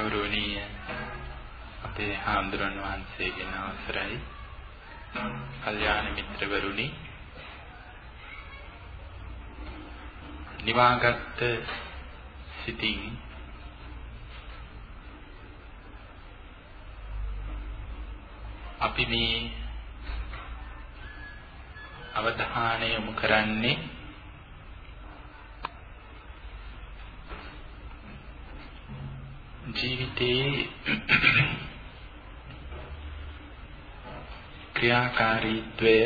ගෞරවනීය අපේ හාමුදුරන් වහන්සේගෙන් අවසරයි. කල්යාණ මිත්‍රවරුනි නිවාගත් සිතින් අපි මේ අවධානය යොමු කරන්නේ ජීවිතයේ ක්‍රියාකාරීත්වය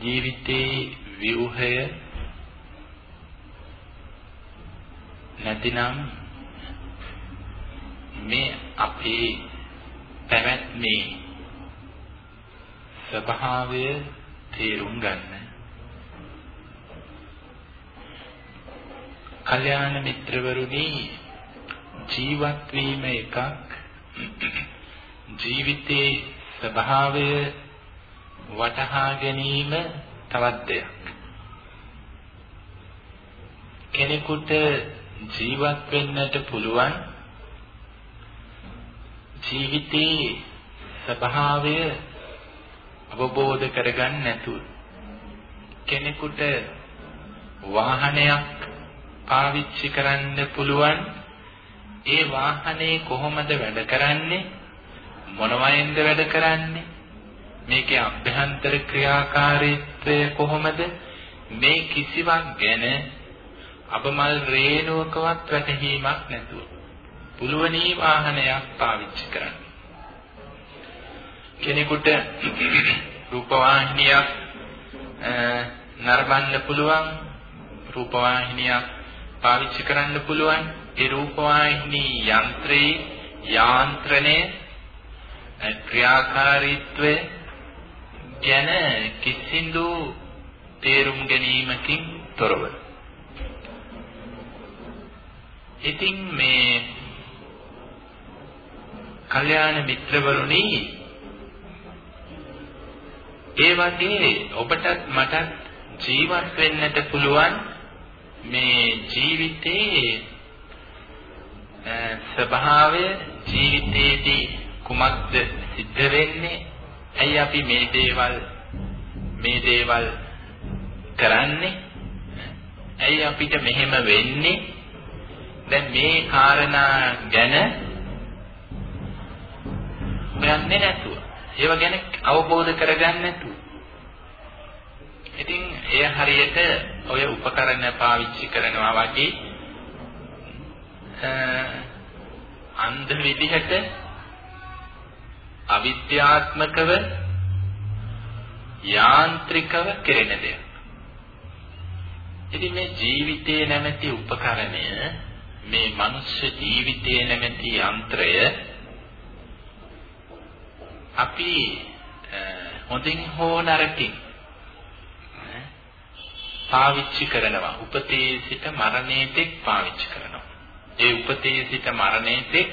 ජීවිතයේ ව්‍යුහය නැතිනම් මේ අපේ පැවැත්මේ ස්වභාවය තේරුම් ගන්න. කල්යාණ මිත්‍රවරුනි ජීවත් වීම එකක් ජීවිතේ ස්වභාවය වටහා ගැනීම තවත් දෙයක්. කෙනෙකුට ජීවත් වෙන්නට පුළුවන් ජීවිතේ ස්වභාවය අවබෝධ කරගන්න නැතුව කෙනෙකුට වාහනයක් පාවිච්චි කරන්න පුළුවන්. ඒ වාහනේ කොහොමද වැඩ කරන්නේ? මොනවයින්ද වැඩ කරන්නේ? මේකේ අභ්‍යන්තර ක්‍රියාකාරීත්වය කොහොමද? මේ කිසිවක් ගැන අබමල් රේණුවකවත් වැටහීමක් නැතුව පුළුවනි වාහනයක් පාවිච්චි කරන්න. කෙනෙකුට රූපවාහිනියක් නරඹන්න පුළුවන්. රූපවාහිනියක් පාවිච්චි කරන්න පුළුවන්. ඒ රූපවාහිනී යන්ත්‍රයේ යාන්ත්‍රණය ක්‍රියාකාරීත්වය ගැන කිසිඳු තේරුම් ගැනීමකින් තොරව. ඉතින් මේ කල්යාණ මිත්‍රවරුනි ඒ වගේ ඔබටත් මටත් ජීවත් වෙන්නට පුළුවන් මේ ජීවිතයේ ස්වභාවය ජීවිතයේදී කුමක්ද සිද්ධ වෙන්නේ? ඇයි අපි මේ දේවල් මේ දේවල් කරන්නේ? ඇයි අපිට මෙහෙම වෙන්නේ? දැන් මේ කාරණා ගැන හොයන්නේ නැතුව ඒව ගැන අවබෝධ කරගන්න නැතුව ඉතින් එය හරියට ඔය උපකරණ පාවිච්චි කරනවා වගේ අන්ධ විදිහට අවිද්‍යාත්මකව යාන්ත්‍රිකව කෙරෙන දෙයක්. ඉතින් මේ ජීවිතයේ නැමැති උපකරණය මේ මනුෂ්‍ය ජීවිතයේ නැමැති යන්ත්‍රය අපි හොඳින් හෝ නරකින් පාවිච්චි කරනවා. උපතේ සිට මරණය තෙක් පාවිච්චි කරනවා. ඒ උපතේ සිට මරණය තෙක්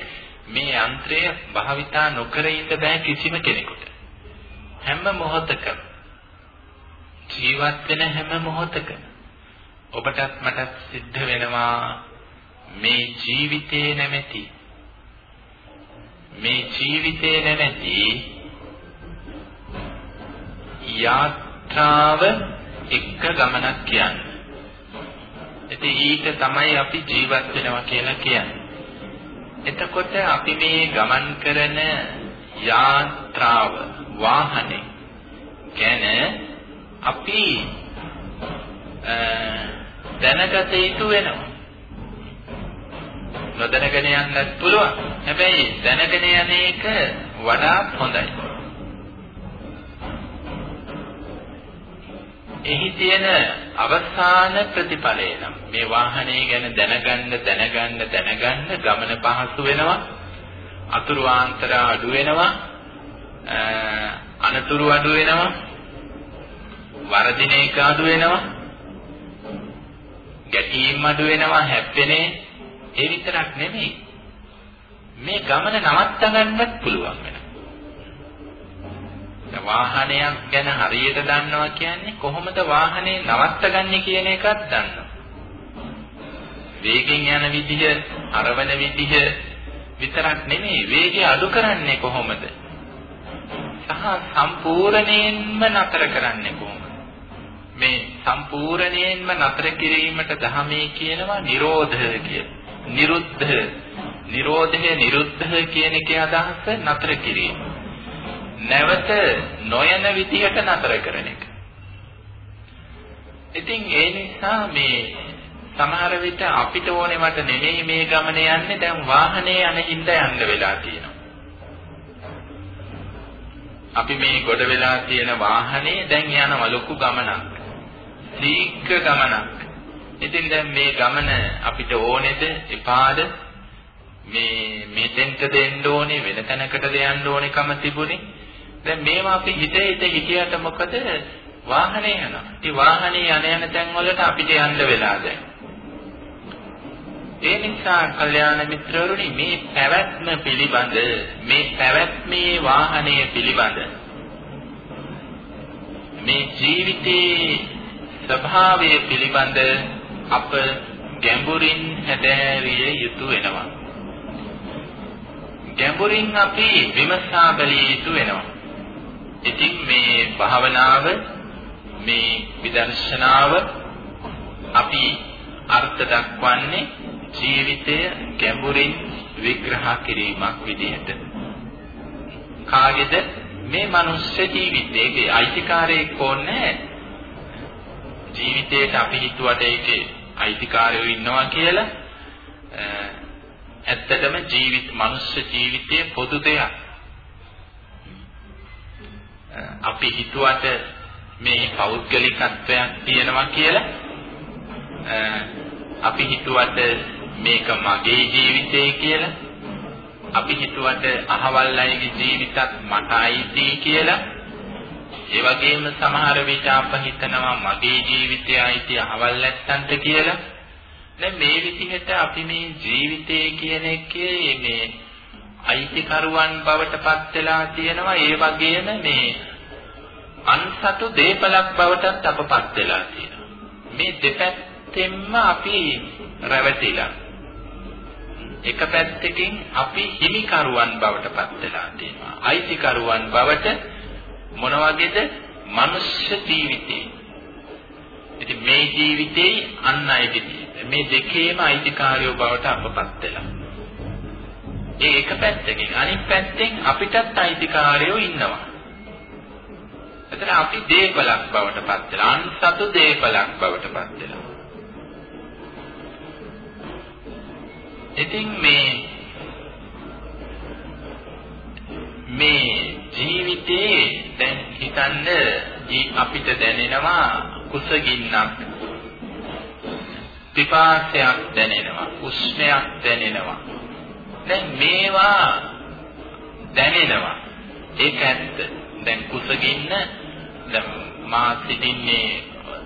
මේ යන්ත්‍රය භාවිතා නොකර ඉන්න බෑ කිසිම කෙනෙකුට. හැම මොහොතකම. ජීවත් වෙන හැම මොහොතකම. ඔබටත් මටත් සිද්ධ වෙනවා මේ ජීවිතේ නැමැති. මේ ජීවිතේ නැමැති යාත්‍රාව එක්ක ගමනක් කියන්නේ. ඉතින් ඊට තමයි අපි ජීවත් වෙනවා කියලා කියන්නේ. එතකොට අපි මේ ගමන් කරන යාත්‍රාව වාහනේ ගැන අපි දැනගත යුතු වෙනවා. නොදැනගෙන යන්නත් පුළුවන්. හැබැයි දැනගෙන යන එක වඩාත් හොඳයි. එහි තියෙන අවසාන ප්‍රතිඵලය නම් මේ වාහනේ ගැන දැනගන්න දැනගන්න දැනගන්න ගමන පහසු වෙනවා. අතුරු ආන්තර අඩු වෙනවා. අනතුරු අඩු වෙනවා. වරදින එක අඩු වෙනවා. ගැටීම් අඩු වෙනවා හැප්පෙනේ ඒ විතරක් නෙමෙයි. මේ ගමන නවත්ත ගන්නත් පුළුවන් වෙනවා. වාහනයක් ගැන හරියට දන්නවා කියන්නේ කොහොමද වාහනේ නවත්තගන්නේ කියන එකත් දන්නවා. වේගෙන් යන විදිහ, අරවන විදිහ විතරක් නෙමෙයි වේගය අඩු කරන්නේ කොහොමද? සහ සම්පූර්ණයෙන්ම නතර කරන්නේ කොහොමද? මේ සම්පූර්ණයෙන්ම නතර කිරීමට ධහමේ කියනවා නිරෝධය කියලා. නිරුද්ධ නිරෝධය නිරුද්ධ කියන එකේ අදහස නතර කිරීම. නැවත නොයන විදිහට නතර කරන එක. ඉතින් ඒ නිසා මේ සමහර විට අපිට ඕනේ මට නෙමෙයි මේ ගමන යන්නේ දැන් වාහනේ යන හින්දා යන්න වෙලා තියෙනවා. අපි මේ ගොඩ වෙලා තියෙන වාහනේ දැන් යනවා ලොකු ගමනක්. ශීඝ්‍ර ගමනක්. ඉතින් දැන් මේ ගමන අපිට ඕනේද එපාද මේ මෙතෙන්ට දෙන්න ඕනේ වෙන තැනකටද යන්න ඕනේකම තිබුණේ දැන් මේවා අපි හිතේ හිත හිතියට මොකද වාහනේ යනවා. ඉතින් වාහනේ යන යන තැන් වලට අපිට යන්න වෙලා දැන්. ඒ නිසා කල්යාණ මිත්‍රවරුනි මේ පැවැත්ම පිළිබඳ මේ පැවැත්මේ වාහනය පිළිබඳ මේ ජීවිතයේ ස්වභාවය පිළිබඳ අප ගැඹුරින් හැදෑරිය යුතු වෙනවා. ගැඹුරින් අපි විමසා බැලිය යුතු වෙනවා. ඉතින් මේ භාවනාව මේ විදර්ශනාව අපි අර්ථ දක්වන්නේ ජීවිතය ගැඹුරින් විග්‍රහ කිරීමක් විදිහට. කාගේද මේ මනුෂ්‍ය ජීවිතයේ අයිතිකාරයෙක් ඕනේ ජීවිතේට අපි හිතුවට ඒකේ අයිතිකාරයෝ ඉන්නවා කියලා ඇත්තටම ජීවිත මනුෂ්‍ය ජීවිතයේ පොදු දෙයක්. අපි හිතුවට මේ පෞද්ගලිකත්වයක් තියෙනවා කියලා. අපි හිතුවට මේක මගේ ජීවිතය කියලා. අපි හිතුවට අහවල් අයගේ ජීවිතත් මට අයිති කියලා. ඒ වගේම සමහර විට අප හිතනවා මගේ ජීවිතය අයිති අහවල් නැත්තන්ට කියලා. දැන් මේ විදිහට අපි මේ ජීවිතය කියන එකේ මේ අයිතිකරුවන් බවට පත් වෙලා තියෙනවා. ඒ වගේම මේ අන්සතු දීපලක් බවටත් අපපත් වෙලා තියෙනවා. මේ දෙපැත්තෙන්ම අපි රැවටිලා. එක පැත්තකින් අපි හිමිකරුවන් බවට පත් වෙලා තියෙනවා. අයිතිකරුවන් බවට මොන වගේද? මනුෂ්‍ය ජීවිතේ. ඉතින් මේ ජීවිතේ අන් අයගේ මේ දෙකේම අයිතිකාරයෝ බවට අපපත් වෙලා. ඒ එක පැත්තකින් අනිත් පැත්තෙන් අපිටත් අයිතිකාරයෝ ඉන්නවා. එතන අපි දීපලක් බවට පත් වෙලා අන්සතු දීපලක් බවට පත් වෙලා. ඉතින් මේ මේ ජීවිතේ දැන් හිතන්න අපිට දැනෙනවා කුසගින්නක් පිපාසයක් දැනෙනවා උෂ්ණයක් දැනෙනවා දැන් මේවා දැනෙනවා. ඒක ඇත්ත. දැන් කුසගින්න දැන් මා සිටින්නේ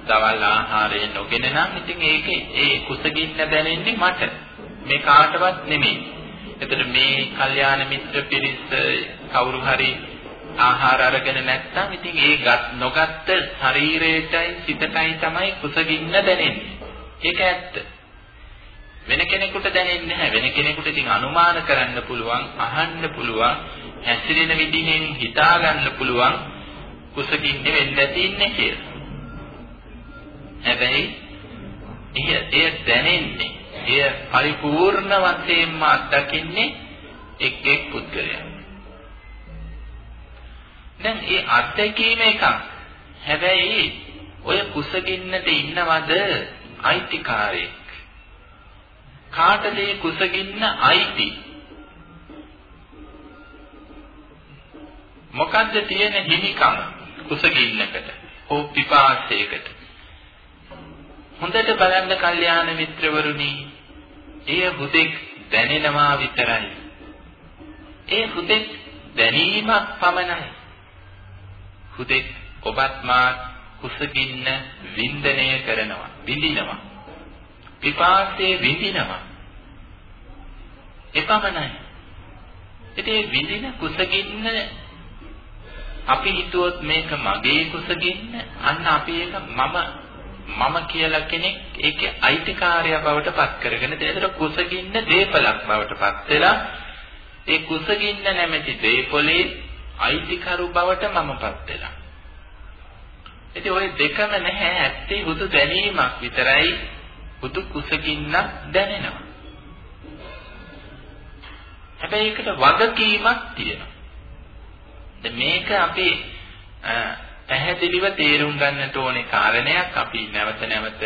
දවල් ආහාරය නොගෙන නම් ඉතින් ඒකේ ඒ කුසගින්න දැනෙන්නේ මට. මේ කාටවත් නෙමෙයි. එතකොට මේ කල්යාණ මිත්‍ර පිරිස කවුරු හරි ආහාර අරගෙන නැත්නම් ඉතින් ඒ නොගත්ත ශරීරයටයි සිතටයි තමයි කුසගින්න දැනෙන්නේ. ඒක ඇත්ත. වෙන කෙනෙකුට දැනෙන්නේ නැහැ. වෙන කෙනෙකුට ඉතින් අනුමාන කරන්න පුළුවන්, අහන්න පුළුවන්, හැසිරෙන විදිහෙන් හිතා ගන්න පුළුවන් කුසකින්නේ වෙන්න ඇති ඉන්නේ කියලා. හැබැයි එය දැනෙන්නේ, එය පරිපූර්ණ වශයෙන්ම අත්දකින්නේ එක් එක් පුද්ගලයන්. දැන් ඒ අත්දැකීම එකක්. හැබැයි ඔය කුසගින්නට ඉන්නවද අයිතිකාරයෙක්. කාටද කුසගින්න අයිති? මොකද්ද තියෙන හිමිකම කුසගින්නකට හෝ පිපාසයකට? හොඳට බලන්න කල්යාණ මිත්‍රවරුනි, එය හුදෙක් දැනෙනවා විතරයි. ඒ හුදෙක් දැනීමක් පමණයි. හුදෙක් ඔබත් මාත් කුසගින්න වින්දනය කරනවා විඳිනවා විපාකයේ විඳිනවා. එපමණයි. ඉතින් විඳින කුසගින්න අපි හිතුවොත් මේක මගේ කුසගින්න අන්න අපි ඒක මම මම කියලා කෙනෙක් ඒකේ අයිතිකාරය බවට පත් කරගෙන දෙතර කුසගින්න දීපලක් බවට පත් වෙලා ඒ කුසගින්න නැමැති දීපලේ අයිතිකරු බවට මමපත් වෙලා. ඉතින් ওই දෙකම නැහැ. ඇත්තේ හුදු දැනීමක් විතරයි හුදු කුසගින්නක් දැනෙනවා. හැබැයි ඒකට වගකීමක් තියෙනවා. දැන් මේක අපි පැහැදිලිව තේරුම් ගන්නට ඕනේ කාරණයක් අපි නැවත නැවත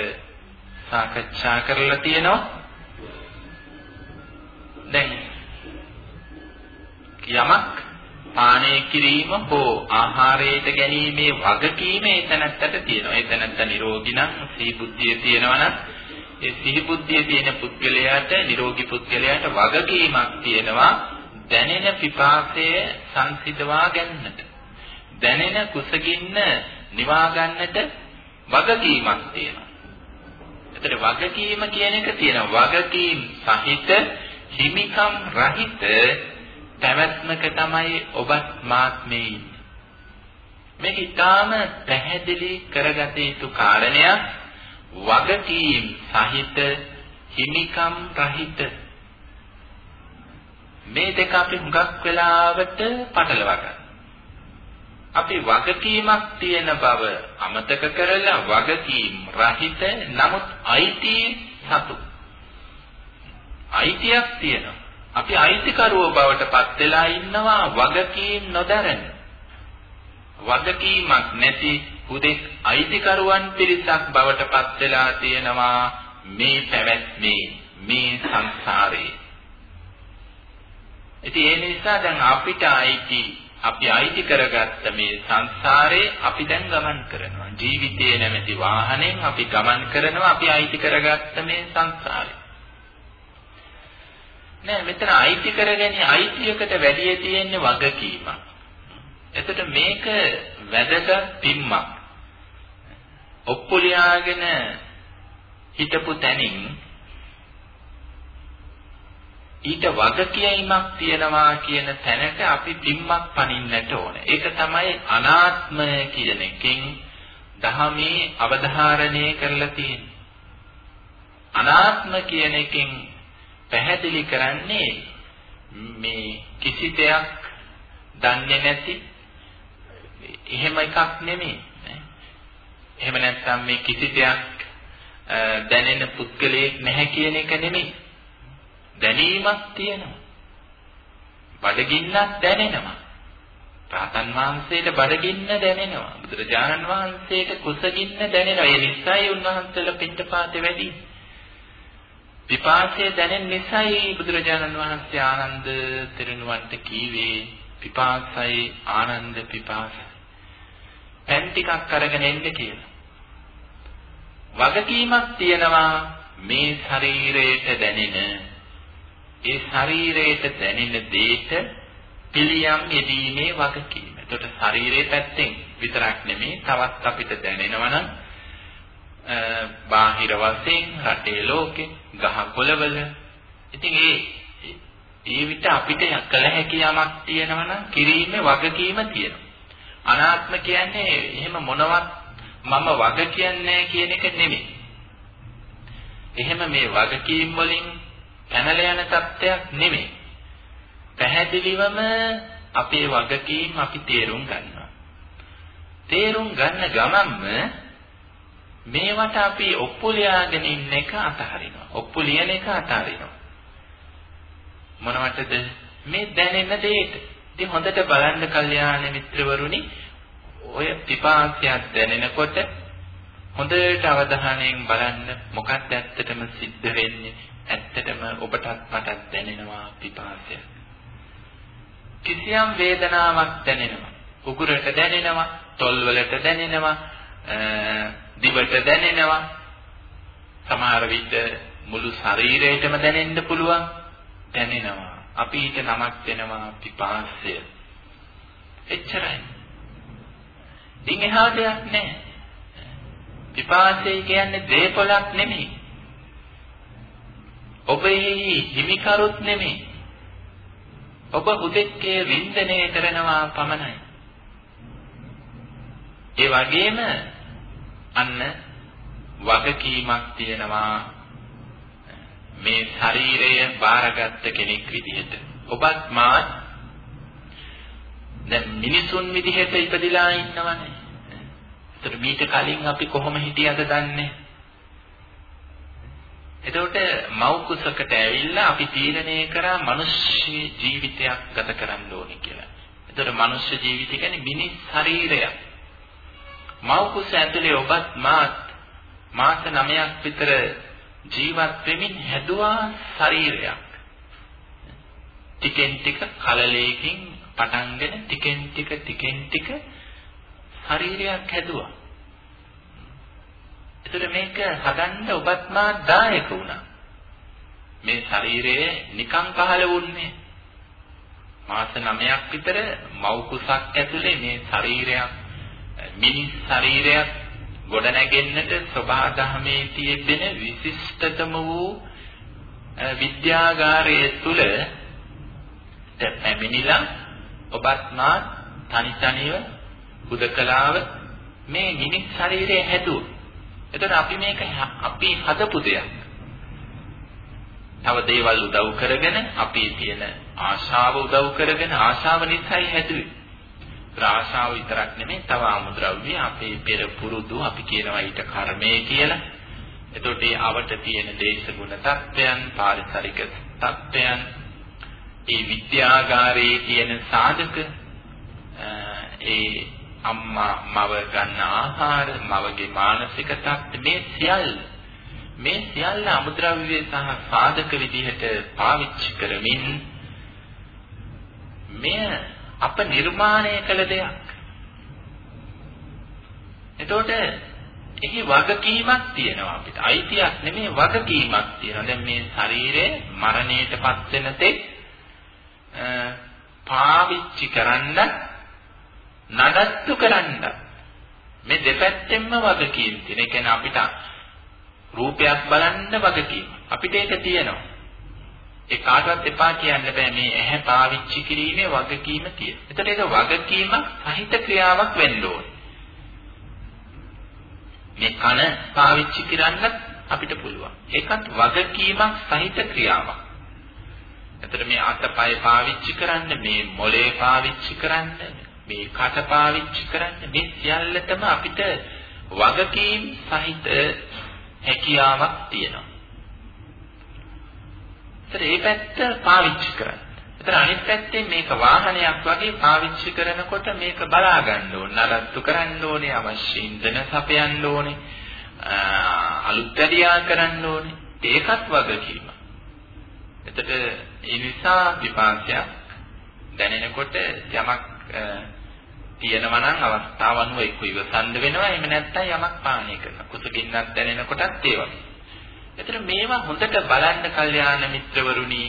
සාකච්ඡා කරලා තියෙනවා. දැන් යමක් පානය කිරීම හෝ ආහාරයට ගැනීමේ වගකීම එතනත්තට තියෙනවා. එතනත්ත නිරෝගී නම් සිහි බුද්ධිය තියෙනවා නම් ඒ සිහි බුද්ධිය තියෙන පුද්ගලයාට නිරෝගී පුද්ගලයාට වගකීමක් තියෙනවා දැනෙන පිපාසය සංසිඳවා ගන්නට. දැනෙන කුසගින්න නිවා ගන්නට වගකීමක් තියෙනවා. එතන වගකීම කියන එක තියෙනවා. වගකීම් සහිත හිමිකම් රහිත පැවැත්මක තමයි ඔබත් මාත් මේ ඉන්නේ. මේක ඊටාම පැහැදිලි කරගත යුතු කාරණයක්. වගකීම් සහිත හිමිකම් රහිත මේ දෙක අපි හුඟක් වෙලාවට පටලවා ගන්නවා. අපි වගකීමක් තියෙන බව අමතක කරලා වගකීම් රහිත නමුත් අයිති සතු. අයිතියක් තියෙනවා. අපි අයිතිකරුව බවට පත් වෙලා ඉන්නවා වගකීම් නොදරන. වගකීමක් නැති හුදෙක් අයිතිකරුවන් පිරිසක් බවට පත් වෙලා තියෙනවා මේ පැවැත්මේ මේ සංසාරේ. ඉතින් ඒ නිසා දැන් අපිට අයිති අපි අයිති කරගත්ත මේ සංසාරේ අපි දැන් ගමන් කරනවා. ජීවිතයේ නැමැති වාහනෙන් අපි ගමන් කරනවා අපි අයිති කරගත්ත මේ සංසාරේ. නෑ මෙතන අයිති කරගන්නේ අයිතියකට වැඩි තියෙන්නේ වගකීමක්. එතකොට මේක වැදගත් පිම්මක්. ඔප්පුලියාගෙන හිටපු තැනින් ඊට වගකීමක් තියනවා කියන තැනට අපි පිම්මක් පනින්නට ඕන. ඒක තමයි අනාත්මය කියන එකෙන් දහමේ අවධාරණය කරලා තියෙන්නේ. අනාත්ම කියන එකෙන් පැහැදිලි කරන්නේ මේ කිසි දෙයක් දන්නේ නැති එහෙම එකක් නෙමෙයි. එහෙම නැත්නම් මේ කිසි දෙයක් දැනෙන පුද්ගලයෙක් නැහැ කියන එක නෙමෙයි. දැනීමක් තියෙනවා. බඩගින්නක් දැනෙනවා. රාතන් වහන්සේට බඩගින්න දැනෙනවා. බුදුරජාණන් වහන්සේට කුසගින්න දැනෙනවා. ඒ නිසායි උන්වහන්සේලා පිටපාතේ වැඩි. විපාසය දැනෙන නිසායි බුදුරජාණන් වහන්සේ ආනන්ද තෙරණුවන්ට කීවේ පිපාසයි ආනන්ද පිපාසයි. පෑන් ටිකක් අරගෙන එන්න කියලා. වගකීමක් තියෙනවා මේ ශරීරයට දැනෙන ඒ ශරීරයට දැනෙන දේට පිළියම් යෙදීමේ වගකීම. එතකොට ශරීරයේ පැත්තෙන් විතරක් නෙමෙයි තවත් අපිට දැනෙනවා නම් බාහිර වශයෙන් රටේ ලෝකේ ගහ කොළවල ඉතින් ඒ ඒ විට අපිට කළ හැකි යමක් තියෙනවා නම් කිරීමේ වගකීම තියෙනවා. අනාත්ම කියන්නේ එහෙම මොනවත් මම වග කියන්නේ කියන එක නෙමෙයි. එහෙම මේ වගකීම් වලින් පැනලා යන තත්ත්වයක් නෙමෙයි. පැහැදිලිවම අපේ වගකීම් අපි තේරුම් ගන්නවා. තේරුම් ගන්න ගමන්ම මේවට අපි ඔප්පු ලියාගෙන ඉන්න එක අතහරිනවා. ඔප්පු ලියන එක අතහරිනවා. මොනවටද? මේ දැනෙන දෙයට. ඉතින් හොඳට බලන්න කල්යාණ මිත්‍රවරුනි ඔය පිපාසයක් දැනෙනකොට හොඳට අවධානයෙන් බලන්න මොකක්ද ඇත්තටම සිද්ධ වෙන්නේ ඇත්තටම ඔබටත් මටත් දැනෙනවා පිපාසය. කිසියම් වේදනාවක් දැනෙනවා. උගුරට දැනෙනවා, තොල්වලට දැනෙනවා, දිවට දැනෙනවා. සමහර විට මුළු ශරීරයටම දැනෙන්න පුළුවන්. දැනෙනවා. අපි ඊට නමක් දෙනවා පිපාසය. එච්චරයි. ඉතින් එහා දෙයක් නැහැ. පිපාසය කියන්නේ දේපලක් නෙමෙයි. ඔබෙහි හිමිකරුත් නෙමෙයි. ඔබ උදෙක්කේ වින්දනය කරනවා පමණයි. ඒ වගේම අන්න වගකීමක් තියෙනවා මේ ශරීරය බාරගත්ත කෙනෙක් විදිහට. ඔබත් මාත් දැන් මිනිසුන් විදිහට ඉපදිලා ඉන්නවනේ. ඒතර මීට කලින් අපි කොහොම හිටියද දන්නේ? එතකොට මව් කුසකට ඇවිල්ලා අපි තීරණය කරා මිනිස්සු ජීවිතයක් ගත කරන්න ඕනේ කියලා. එතකොට මිනිස්සු ජීවිතය කියන්නේ මිනිස් ශරීරයක්. මව් කුස ඇතුලේ ඔබත් මාත් මාස 9ක් විතර ජීවත් වෙමින් හැදුවා ශරීරයක්. ටිකෙන් ටික කලලයකින් පටන්ගෙන ටිකෙන් ටික ටිකෙන් ටික ශරීරයක් හැදුවා. ඒතර මේක හදන්න ඔබත් මා දායක වුණා. මේ ශරීරයේ නිකං පහළ වුණේ. මාස 9ක් විතර මව් කුසක් ඇතුලේ මේ ශරීරයක් මිනිස් ශරීරයක් ගොඩනැගෙන්නට සබහා දහමේ තියෙන විශිෂ්ටතම වූ විද්‍යාගාරයේ තුල පැමිණිලා ඔබත් මා තනි තනිව බුදකලාව මේ මිනිස් ශරීරය හැදුවා. එතන අපි මේක අපි හදපු දෙයක්. තව දේවල් උදව් කරගෙන අපි තියෙන ආශාව උදව් කරගෙන ආශාව නිසායි හැදුවේ. ආශාව විතරක් නෙමෙයි තව ආමුද්‍රව්‍ය අපේ පෙර පුරුදු අපි කියනවා ඊට කර්මය කියලා. එතකොට ඒ අවට තියෙන දේශගුණ තත්ත්වයන්, පාරිසරික තත්ත්වයන්, ඒ විද්‍යාගාරයේ තියෙන සාධක ඒ අම්මා මව ගන්න ආහාර මවගේ මානසික තත්ත්ව මේ සියල්ල මේ සියල්ල අමුද්‍රව්‍ය සහ සාධක විදිහට පාවිච්චි කරමින් මෙය අප නිර්මාණය කළ දෙයක්. එතකොට එහි වගකීමක් තියෙනවා අපිට. අයිතියක් නෙමෙයි වගකීමක් තියෙනවා. දැන් මේ ශරීරය මරණයටපත් වෙන තෙක් පාවිච්චි කරන්න නඩත්තු කරන්න මේ දෙපැත්තෙන්ම වගකීම් තියෙන. ඒ කියන්නේ අපිට රූපයක් බලන්න වගකීම. අපිට ඒක තියෙනවා. ඒ කාටවත් එපා කියන්න බෑ මේ ඇහැ පාවිච්චි කිරීමේ වගකීම තියෙන. එතකොට ඒක වගකීමක් සහිත ක්‍රියාවක් වෙන්න ඕනේ. මේ කන පාවිච්චි කරන්න අපිට පුළුවන්. ඒකත් වගකීමක් සහිත ක්‍රියාවක්. එතකොට මේ අතපය පාවිච්චි කරන්න, මේ මොලේ පාවිච්චි කරන්න, මේ කට පාවිච්චි කරන්න මේ සියල්ලටම අපිට වගකීම් සහිත හැකියාවක් තියෙනවා. ඒතර මේ පැත්ත පාවිච්චි කරන්න. ඒතර අනිත් පැත්තෙන් මේක වාහනයක් වගේ පාවිච්චි කරනකොට මේක බලා ගන්න ඕන, නඩත්තු කරන්න ඕනේ, අවශ්‍ය ඉන්ධන සපයන්න ඕනේ, අලුත් වැඩියා කරන්න ඕනේ. ඒකත් වගකීම. එතකොට ඒ නිසා විපාකයක් දැනෙනකොට යමක් තියෙනවා නම් අවස්ථාව අනුව එක්ක ඉවසන්න වෙනවා එහෙම නැත්නම් යමක් පානය කරනවා කුසගින්නක් දැනෙනකොටත් ඒ වගේ. එතන මේවා හොඳට බලන්න කල්යාණ මිත්‍රවරුනි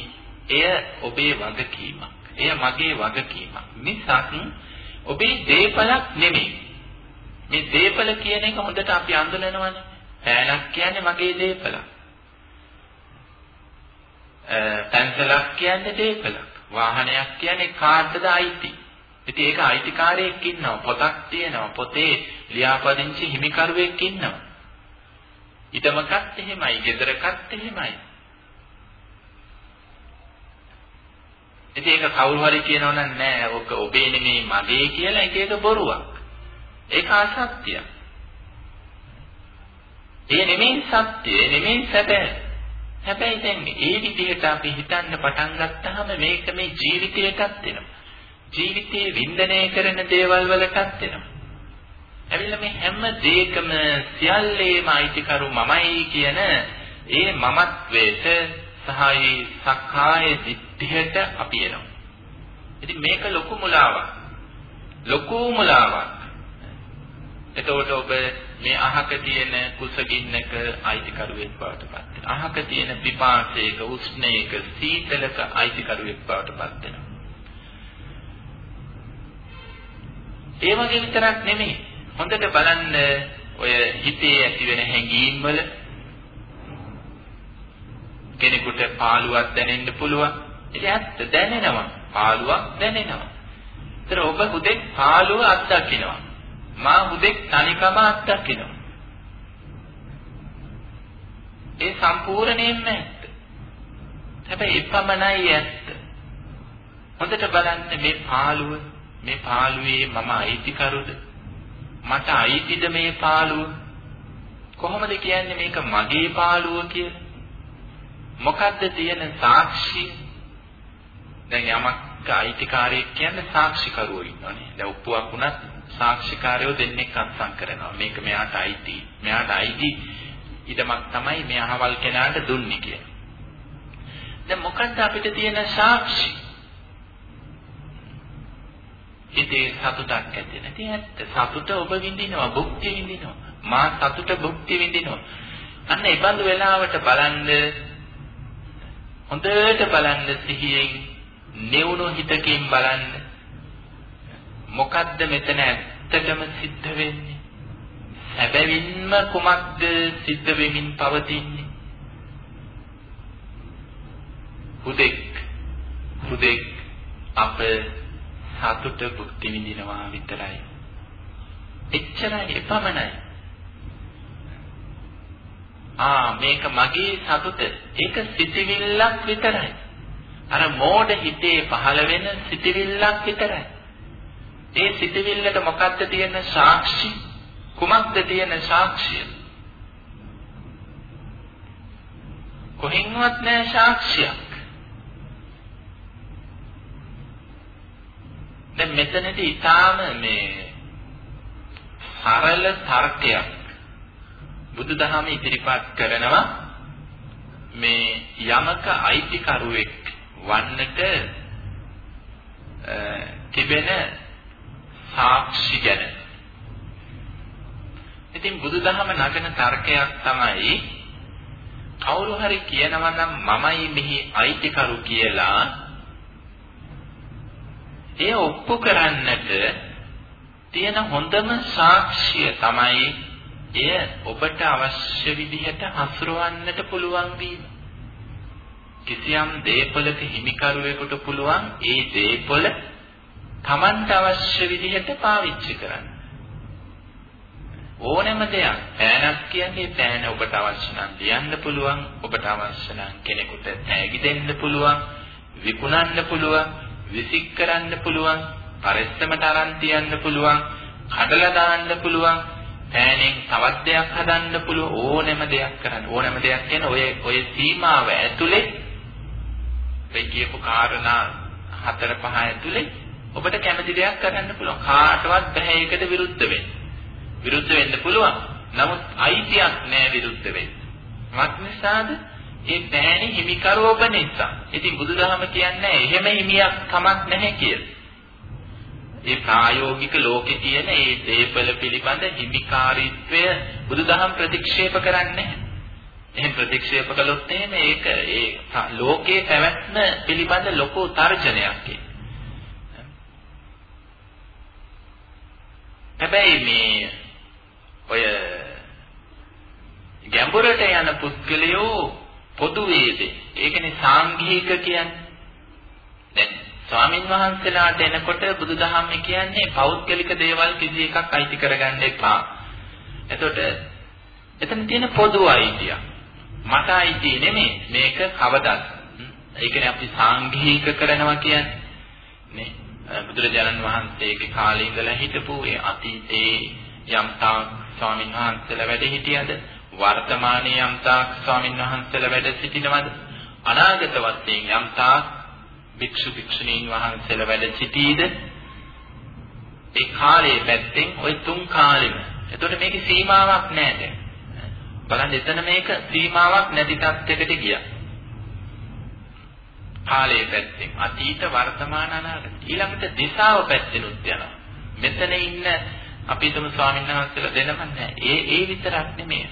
එය ඔබේ වගකීමක්. එය මගේ වගකීමක්. මිසක් ඔබේ දේපලක් නෙමෙයි. මේ දේපල කියන එක හොඳට අපි අඳුනනවනේ. පෑනක් කියන්නේ මගේ දේපලක්. පැන්සලක් කියන්නේ දේපලක්. වාහනයක් කියන්නේ කාටද අයිති? ඉතින් ඒක අයිතිකාරයෙක් ඉන්නවා. පොතක් තියෙනවා. පොතේ ලියාපදිංචි හිමිකරුවෙක් ඉන්නවා. ඊටමකත් එහෙමයි, ගෙදරකත් එහෙමයි. ඉතින් ඒක කවුරු හරි කියනවා නම් නෑ ඔක ඔබේ නෙමෙයි මගේ කියලා ඒක ඒක බොරුවක්. ඒක අසත්‍යයක්. ඒ නෙමෙයි සත්‍ය, ඒ නෙමෙයි සැබෑ. හැබැයි දැන් මේ විදිහට අපි හිතන්න පටන් ගත්තාම මේක මේ ජීවිතයටත් වෙනවා. ජීවිතේ වින්දනය කරන දේවල් වලටත් එනවා. ඇවිල්ලා මේ හැම දෙයකම සියල්ලේම අයිතිකරු මමයි කියන ඒ මමත්වයට සහයි සක්කාය දිට්ඨියට අපි එනවා. ඉතින් මේක ලොකු මුලාවක්. ලොකු මුලාවක්. එතකොට ඔබ මේ අහක තියෙන කුසගින්නක අයිතිකරුවෙක් බවට පත් වෙනවා. අහක තියෙන පිපාසයක උෂ්ණයක සීතලක අයිතිකරුවෙක් බවට පත් වෙනවා. ඒ වගේ විතරක් නෙමෙයි. හොඳට බලන්න ඔය හිතේ ඇති වෙන හැඟීම් වල කෙනෙකුට පාළුවක් දැනෙන්න පුළුවන්. ඒක ඇත්ත දැනෙනවා. පාළුවක් දැනෙනවා. ඒතර ඔබ හුදෙක් පාළුව අත්දකින්නවා. මා හුදෙක් තනිකම අත්දකින්නවා. ඒ සම්පූර්ණයෙන්ම ඇත්ත. හැබැයි එපමණයි ඇත්ත. හොඳට බලන්න මේ පාළුව මේ පාළුවේ මම අයිතිකරුද? මට අයිතිද මේ පාළුව? කොහොමද කියන්නේ මේක මගේ පාළුව කියලා? මොකද්ද තියෙන සාක්ෂිය? දැන් යමක් අයිතිකාරයෙක් කියන්නේ සාක්ෂිකරුවෝ ඉන්නවනේ. දැන් ඔප්පුවක් වුණත් සාක්ෂිකාරයෝ දෙන්නෙක් අත්සන් කරනවා. මේක මෙයාට අයිති. මෙයාට අයිති ඉඩමක් තමයි මේ අහවල් කෙනාට දුන්නේ කියලා. දැන් මොකද්ද අපිට තියෙන සාක්ෂි? හිතේ සතුටක් ඇති නැති ඇත්ත. සතුට ඔබ විඳිනවා, භුක්ති විඳිනවා. මා සතුට භුක්ති විඳිනවා. අන්න ඒ බඳු වෙලාවට බලන්න හොඳට බලන්න සිහියෙන් නිවුණු හිතකින් බලන්න මොකද්ද මෙතන ඇත්තටම සිද්ධ වෙන්නේ? සැබවින්ම කුමක්ද සිද්ධ වෙමින් පවතින්නේ? හුදෙක් හුදෙක් අප සතුට භුක්ති විඳිනවා විතරයි. එච්චරයි එපමණයි. ආ මේක මගේ සතුට. ඒක සිතිවිල්ලක් විතරයි. අර මෝඩ හිතේ පහළ වෙන සිතිවිල්ලක් විතරයි. ඒ සිතිවිල්ලට මොකක්ද තියෙන සාක්ෂි? කුමක්ද තියෙන සාක්ෂිය? කොහෙන්වත් නැහැ සාක්ෂියක්. දැන් මෙතනදී ඊටාම මේ සරල තර්කයක් බුදුදහම ඉදිරිපත් කරනවා මේ යමක අයිතිකරුවෙක් වන්නට තිබෙන සාක්ෂි ගැන. ඉතින් බුදුදහම නගන තර්කයක් තමයි කවුරු හරි කියනවා නම් මමයි මෙහි අයිතිකරු කියලා එය ඔප්පු කරන්නට තියෙන හොඳම සාක්ෂිය තමයි එය ඔබට අවශ්‍ය විදිහට හසුරවන්නට පුළුවන් වීම. කිසියම් දේපලක හිමිකරුවෙකුට පුළුවන් ඒ දේපල Tamanට අවශ්‍ය විදිහට පාවිච්චි කරන්න. ඕනෑම දෙයක් පෑනක් කියන්නේ පෑන ඔබට අවශ්‍ය නම් ලියන්න පුළුවන් ඔබට අවශ්‍ය නම් කෙනෙකුට තෑගි දෙන්න පුළුවන් විකුණන්න පුළුවන් විසික් කරන්න පුළුවන්, පරිස්සමට අරන් තියන්න පුළුවන්, කඩලා දාන්න පුළුවන්, පෑනෙන් තවත් දෙයක් හදන්න පුළුවන් ඕනෑම දෙයක් කරන්න. ඕනෑම දෙයක් කියන ඔය ඔය සීමාව ඇතුලේ මේ කියපු කාරණා හතර පහ ඇතුලේ ඔබට කැමති දෙයක් කරන්න පුළුවන්. කාටවත් බෑ ඒකට විරුද්ධ වෙන්න. විරුද්ධ වෙන්න පුළුවන්. නමුත් අයිතියක් නෑ විරුද්ධ වෙන්න. මත් නිසාද ඒ බෑනේ හිමිකරුව ඔබ නිසා. ඉතින් බුදුදහම කියන්නේ එහෙම හිමියක් කමක් නැහැ කියලා. ඒ ප්‍රායෝගික ලෝකේ තියෙන ඒ දේපල පිළිබඳ හිමිකාරීත්වය බුදුදහම ප්‍රතික්ෂේප කරන්නේ එහෙම ප්‍රතික්ෂේප කළොත් එහෙම ඒක ඒ ලෝකයේ පැවැත්ම පිළිබඳ ලොකු තර්ජනයක් හැබැයි මේ ඔය ගැඹුරට යන පුද්ගලයෝ පොදු වේදේ. ඒකනේ සාංඝික කියන්නේ. දැන් ස්වාමින් වහන්සේලාට එනකොට බුදුදහම කියන්නේ පෞද්ගලික දේවල් කිසි එකක් අයිති කරගන්න එපා. එතකොට එතන තියෙන පොදු අයිතිය. මට අයිති නෙමෙයි මේක කවදත්. ඒ කියන්නේ අපි සාංඝික කරනවා කියන්නේ. නේ බුදුරජාණන් වහන්සේගේ කාලේ ඉඳලා හිටපු ඒ අතීතේ යම් තාක් ස්වාමින් වහන්සේලා වැඩ හිටියද වර්තමානයේ යම් තාක් ස්වාමින් වහන්සේලා වැඩ සිටිනවද? අනාගත වශයෙන් යම් තාක් භික්ෂු භික්ෂුණීන් වහන්සේලා වැඩ සිටීද? ඒ කාලයේ පැත්තෙන් ওই තුන් කාලෙම. එතකොට මේකේ සීමාවක් නැහැ බලන්න එතන මේක සීමාවක් නැති තත්යකට ගියා. කාලයේ පැත්තෙන්. අතීත වර්තමාන අනාගත. ඊළඟට දිශාව පැත්තෙනුත් යනවා. මෙතන ඉන්න අපි තුමු ස්වාමීන් වහන්සේලා දෙනම නැහැ. ඒ ඒ විතරක් නෙමෙයි.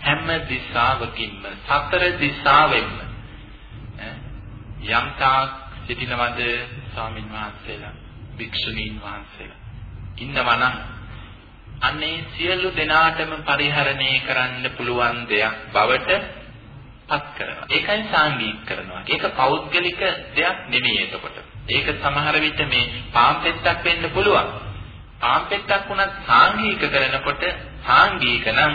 හැම දිශාවකින්ම සතර දිශාවෙන්ම. යම් තාක් සිටිනවද ස්වාමින් වහන්සේලා භික්ෂුණීන් වහන්සේලා? ඉන්නවනම් අනේ සියලු දෙනාටම පරිහරණය කරන්න පුළුවන් දෙයක් බවට පත් කරනවා. ඒකයි සාංගික කරනවා. ඒක පෞද්ගලික දෙයක් නෙමෙයි එතකොට. ඒක සමහර විට මේ පාම්පෙත්තක් වෙන්න පුළුවන්. පාම්පෙත්තක් වුණත් සාංගික කරනකොට සාංගික නම්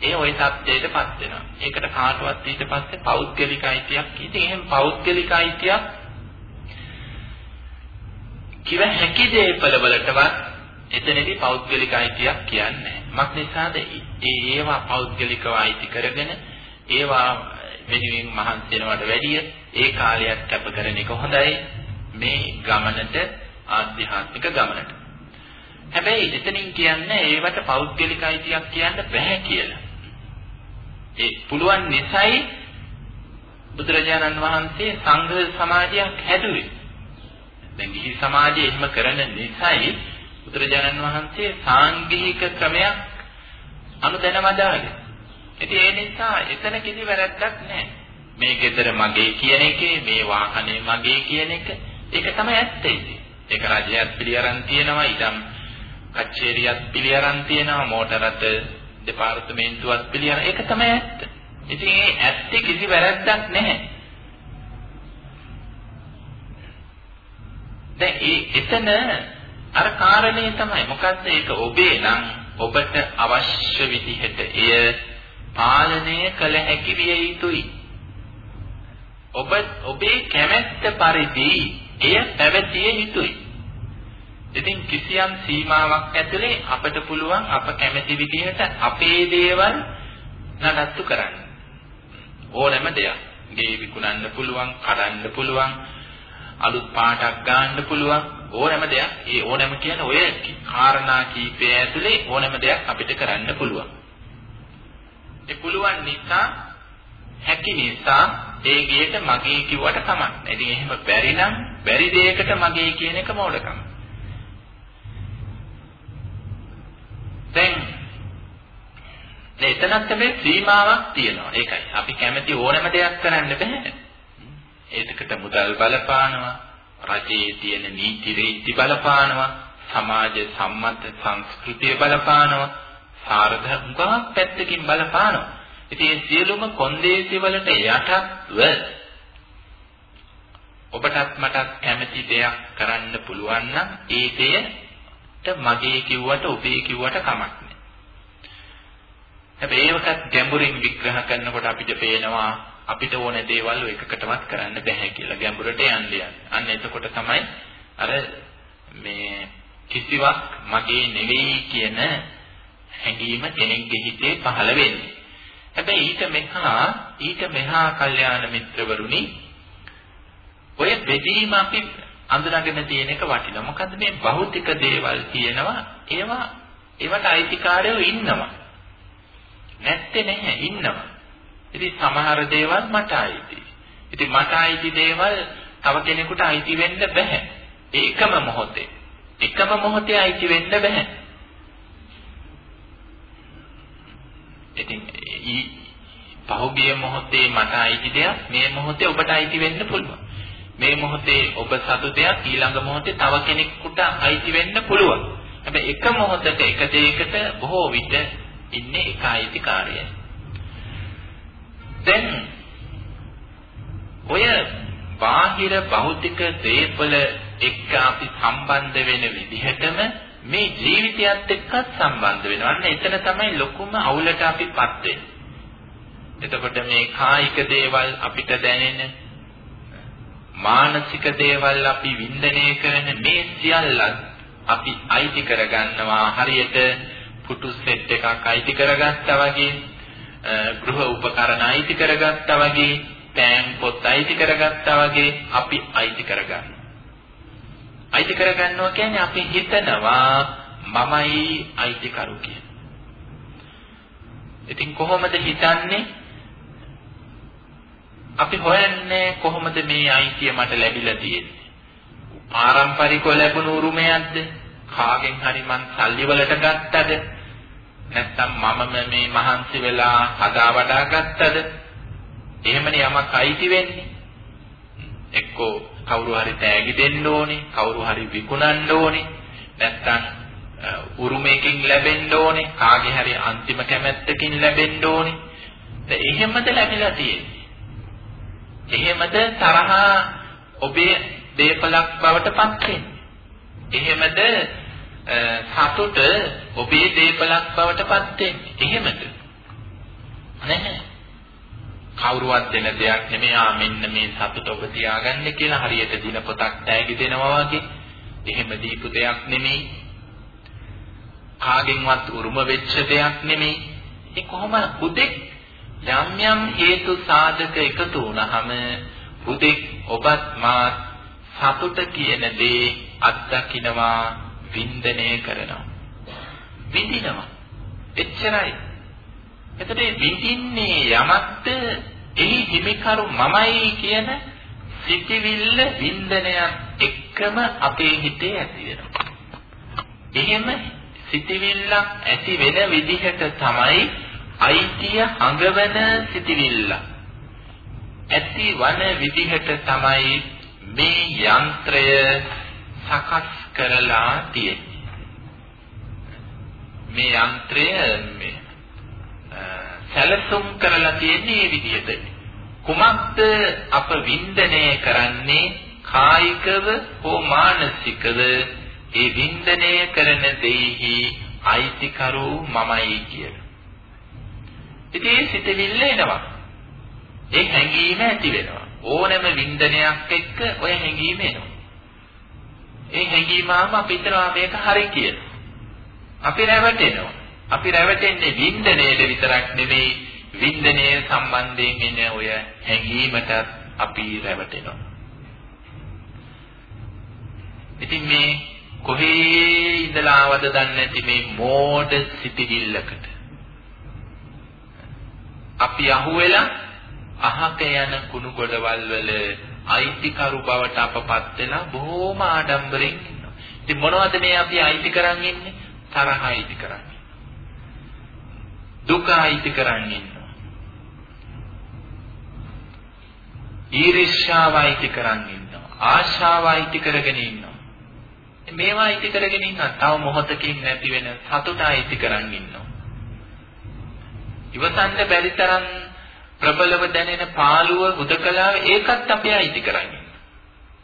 ඒ ওই தත්ත්වයටපත් වෙනවා. ඒකට කාටවත් ඊට පස්සේ පෞද්ගලික අයිතියක් ඉතින් එහෙම පෞද්ගලික අයිතියක් කිව හැකි දේපලවලටවත් එතනදී පෞද්ගලික අයිතියක් කියන්නේ නැහැ. මක් නිසාද? ඒ ඒවා පෞද්ගලිකව අයිති කරගෙන ඒවා වෙනුවෙන් මහන්සි වෙනවට වැඩිය ඒ කාලයක් කැප කරන එක හොඳයි මේ ගමනට ආධ්‍යාත්මික ගමනට. හැබැයි එතනින් කියන්නේ ඒවට පෞද්ගලික අයිතියක් කියන්න බෑ කියලා. ඒ පුළුවන් නිසයි බුදුරජාණන් වහන්සේ සංඝ සමාජයක් හැදුවේ. දැන් ගිහි සමාජයේ එහෙම කරන නිසයි බුදුරජාණන් වහන්සේ සාංගික ක්‍රමයක් අනුදැන වදාළේ. ඉතින් ඒ නිසා එතන කිසි වැරැද්දක් නැහැ. මේ ගෙදර මගේ කියන එකේ මේ වාහනේ මගේ කියන එක ඒක තමයි ඇත්ත ඉතින්. ඒක රජයත් පිළිඅරන් තියෙනවා ඉදම් කච්චේරියත් පිළිඅරන් තියෙනවා මෝටරත් දෙපාර්තමේන්තුවත් පිළිඅරන් ඒක තමයි ඇත්ත. ඉතින් ඒ ඇත්තේ කිසි වැරැද්දක් නැහැ. දැන් ඒ එතන අර කාරණේ තමයි මොකද්ද ඒක ඔබේ නම් ඔබට අවශ්‍ය විදිහට එය පාලනය කළ හැකි විය යුතුයි. ඔබ ඔබේ කැමැත්ත පරිදි එය පැවතිය යුතුයි. ඉතින් කිසියම් සීමාවක් ඇතුලේ අපට පුළුවන් අප කැමති විදිහට අපේ දේවල් නඩත්තු කරන්න. ඕනෑම දෙයක්. ගේ විකුණන්න පුළුවන්, කඩන්න පුළුවන්, අලුත් පාටක් ගන්න පුළුවන් ඕනෑම දෙයක් ඒ ඕනෑම කියන්නේ ඔය කාරණා කීපය ඇතුලේ ඕනෑම දෙයක් අපිට කරන්න පුළුවන් ඒ පුළුවන් නිසා හැකි නිසා ඒ ගියට මගේ කිව්වට කමක් නැහැ. ඉතින් එහෙම බැරි නම් බැරි දෙයකට මගේ කියන එක මෝඩකම. දැන් එතනත් තමයි සීමාවක් තියෙනවා. ඒකයි. අපි කැමති ඕනෑම දෙයක් කරන්න බෑ. ඒකට මුදල් බලපානවා රජයේ තියෙන නීති රීති බලපානවා සමාජ සම්මත සංස්කෘතිය බලපානවා සාරධර්මක පැත්තකින් බලපානවා ඉතින් මේ සියලුම කොන්දේසි වලට යටත්ව ඔබටත් මටත් කැමති දෙයක් කරන්න පුළුවන් නම් ඒ දෙයට මගේ කිව්වට ඔබේ කිව්වට කමක් නෑ. හැබැයි ඒකත් ගැඹුරින් විග්‍රහ කරනකොට අපිට පේනවා අපිට ඕන දේවල් එකකටවත් කරන්න බෑ කියලා ගැඹුරට යන්න යන්නේ. අන්න එතකොට තමයි අර මේ කිසිවක් මගේ නෙවෙයි කියන හැඟීම කෙනෙක්ගේ හිතේ පහළ වෙන්නේ. හැබැයි ඊට මෙහා ඊට මෙහා කල්යාණ මිත්‍රවරුනි ඔය බෙදීම අපි අඳුනගෙන තියෙන එක වටිනවා. මොකද මේ භෞතික දේවල් කියනවා ඒවා ඒවට අයිතිකාරයෝ ඉන්නවා. නැත්තේ නැහැ ඉන්නවා. ඉතින් සමහර දේවල් මට අයිති. ඉතින් මට අයිති දේවල් තව කෙනෙකුට අයිති වෙන්න බෑ. ඒ එකම මොහොතේ. එකම මොහොතේ අයිති වෙන්න බෑ. ඉතින් පහුගිය මොහොතේ මට අයිති දෙයක් මේ මොහොතේ ඔබට අයිති වෙන්න පුළුවන්. මේ මොහොතේ ඔබ සතු දෙයක් ඊළඟ මොහොතේ තව කෙනෙකුට අයිති වෙන්න පුළුවන්. හැබැයි එක මොහොතක එක දෙයකට බොහෝ විට ඉන්නේ එක අයිතිකාරයයි. දැන් ඔය බාහිර භෞතික දේපල එක්ක අපි සම්බන්ධ වෙන විදිහටම මේ ජීවිතයත් එක්කත් සම්බන්ධ වෙනවා. අන්න එතන තමයි ලොකුම අවුලට අපිපත් වෙන්නේ. එතකොට මේ කායික දේවල් අපිට දැනෙන මානසික දේවල් අපි වින්දනය කරන මේ සියල්ලත් අපි අයිති කරගන්නවා හරියට පුටු සෙට් එකක් අයිති කරගත්තා වගේ ගෘහ උපකරණ අයිති කරගත්තා වගේ පෑන් පොත් අයිති කරගත්තා වගේ අපි අයිති කරගන්නවා. අයිති කරගන්නවා කියන්නේ අපි හිතනවා මමයි අයිතිකරු කියන. ඉතින් කොහොමද හිතන්නේ? අපි හොයන්නේ කොහොමද මේ අයිතිය මට ලැබිලා තියෙන්නේ? පාරම්පරිකව ලැබුණු උරුමයක්ද? කාගෙන් හරි මං සල්ලි වලට ගත්තද? නැත්තම් මමම මේ මහන්සි වෙලා හදා වඩා ගත්තද? එහෙමනේ යමක් අයිති වෙන්නේ. එක්කෝ කවුරු හරි තෑගි දෙන්න ඕනේ, කවුරු හරි විකුණන්න ඕනේ. නැත්තම් උරුමයකින් ලැබෙන්න ඕනේ, කාගේ හරි අන්තිම කැමැත්තකින් ලැබෙන්න ඕනේ. දැන් එහෙමද ලැබිලා තියෙන්නේ. එහෙමද තරහා ඔබේ දේපලක් බවට පත් වෙන්නේ. එහෙමද සතුට ඔබේ දේපලක් බවට පත් වෙන්නේ. එහෙමද? නැහැ. කවුරුවත් දෙන දෙයක් නෙමෙයි ආ මෙන්න මේ සතුට ඔබ තියාගන්න කියලා හරියට දින පොතක් තෑගි දෙනවා වගේ. එහෙම දීපු දෙයක් නෙමෙයි. කාගෙන්වත් උරුම වෙච්ච දෙයක් නෙමෙයි. ඒ කොහොම හුදෙක් යම් යම් හේතු සාධක එකතු වුණාම හුදෙක් ඔබත් මාත් සතුට කියන දේ අත්දකින්නවා වින්දනය කරනවා විඳිනවා එච්චරයි එතකොට විඳින්නේ යමක්ද? එහි හිමිකරු මමයි කියන සිටිවිල්ල වින්දනයක් එක්කම අපේ හිතේ ඇති වෙනවා. එහෙම සිටිවිල්ලක් ඇති වෙන විදිහට තමයි අයිතිය හඟවන සිටිවිල්ල. ඇති වන විදිහට තමයි මේ යන්ත්‍රය සකස් කරලා තියෙන්නේ. මේ යන්ත්‍රය මේ සැලසුම් කරලා තියෙන්නේ මේ විදිහට කුමක්ද අප වින්දනය කරන්නේ කායිකව හෝ මානසිකව ඒ වින්දනය කරන දෙෙහි අයිතිකරු මමයි කියලා. ඉතින් ඒ සිතවිල්ල එනවා. ඒ හැඟීම ඇති වෙනවා. ඕනෑම වින්දනයක් එක්ක ඔය හැඟීම එනවා. ඒ හැඟීමම අපි හිතනවා මේක හරි කියලා. අපි රැවටෙනවා. අපි රැවටෙන්නේ වින්දනයේද විතරක් නෙමෙයි වින්දනය සම්බන්ධයෙන් එන ඔය හැඟීමට අපි රැවටෙනවා. ඉතින් මේ කොහේ ඉඳලා ආවද දන්නේ නැති මේ මෝඩ සිටිවිල්ලකට අපි අහුවෙලා අහක යන කුණු ගොඩවල් වල අයිතිකරු බවට අපපත් වෙලා බොහොම ආඩම්බරෙන් ඉන්නවා. ඉතින් මොනවද මේ අපි අයිති කරන් ඉන්නේ? තරහ අයිති කරන්. දුක අයිති කරන් ඉන්නවා. ඊර්ෂ්‍යාව අයිති කරන් ඉන්නවා. ආශාව අයිති කරගෙන ඉන්නවා. මේවා අයිති කරගෙන ඉන්නවා. තව මොහොතකින් නැති වෙන සතුට අයිති කරන් ඉන්නවා. ඉවසන්න බැරි තරම් ප්‍රබලව දැනෙන පාළුව උදකලාව ඒකත් අපේ අයිති කරන් ඉන්නවා.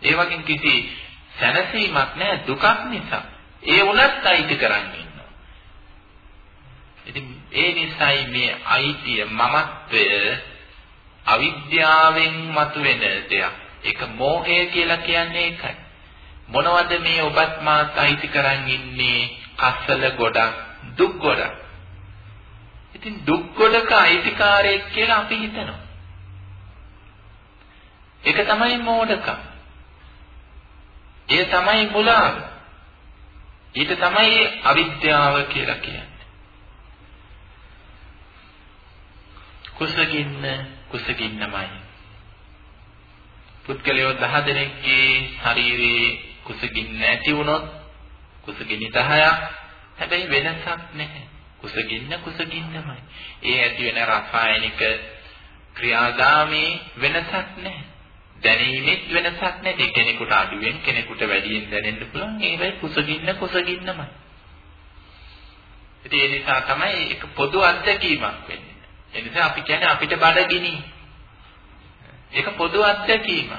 ඒ වගේ කිසි සැනසීමක් නැහැ දුකක් නිසා. ඒ උනත් අයිති කරන් ඉන්නවා. ඉතින් ඒ නිසායි මේ අයිතිය මමත්වය අවිද්‍යාවෙන් මතුවෙන දෙයක්. ඒක මෝහය කියලා කියන්නේ ඒකයි. මොනවද මේ ඔබත් මාත් අයිති කරන් ඉන්නේ? කස්සල ගොඩක් දුක් ගොඩක්. ඉතින් දුක් ගොඩක අයිතිකාරයෙක් කියලා අපි හිතනවා. ඒක තමයි මෝඩකම. ඒ තමයි මුලාව. ඊට තමයි අවිද්‍යාව කියලා කියන්නේ. කුසගින්න කුසගින්නමයි පුද්ගලයෝ 10 දෙනෙක්ගේ ශරීරයේ කුසගින්න නැති වුණොත් කුසගිනි 10ක් හැබැයි වෙනසක් නැහැ. කුසගින්න කුසගින්නමයි. ඒ ඇති වෙන රසායනික ක්‍රියාදාමේ වෙනසක් නැහැ. දැනීමෙත් වෙනසක් නැහැ. කෙනෙකුට අඩුවෙන් කෙනෙකුට වැඩියෙන් දැනෙන්න පුළුවන්. ඒවයි කුසගින්න කුසගින්නමයි. ඉතින් ඒ නිසා තමයි ඒක පොදු අත්දැකීමක් වෙන්නේ. ඒ නිසා අපි කියන්නේ අපිට බඩගිනි. ඒක පොදු අත්දැකීමක්.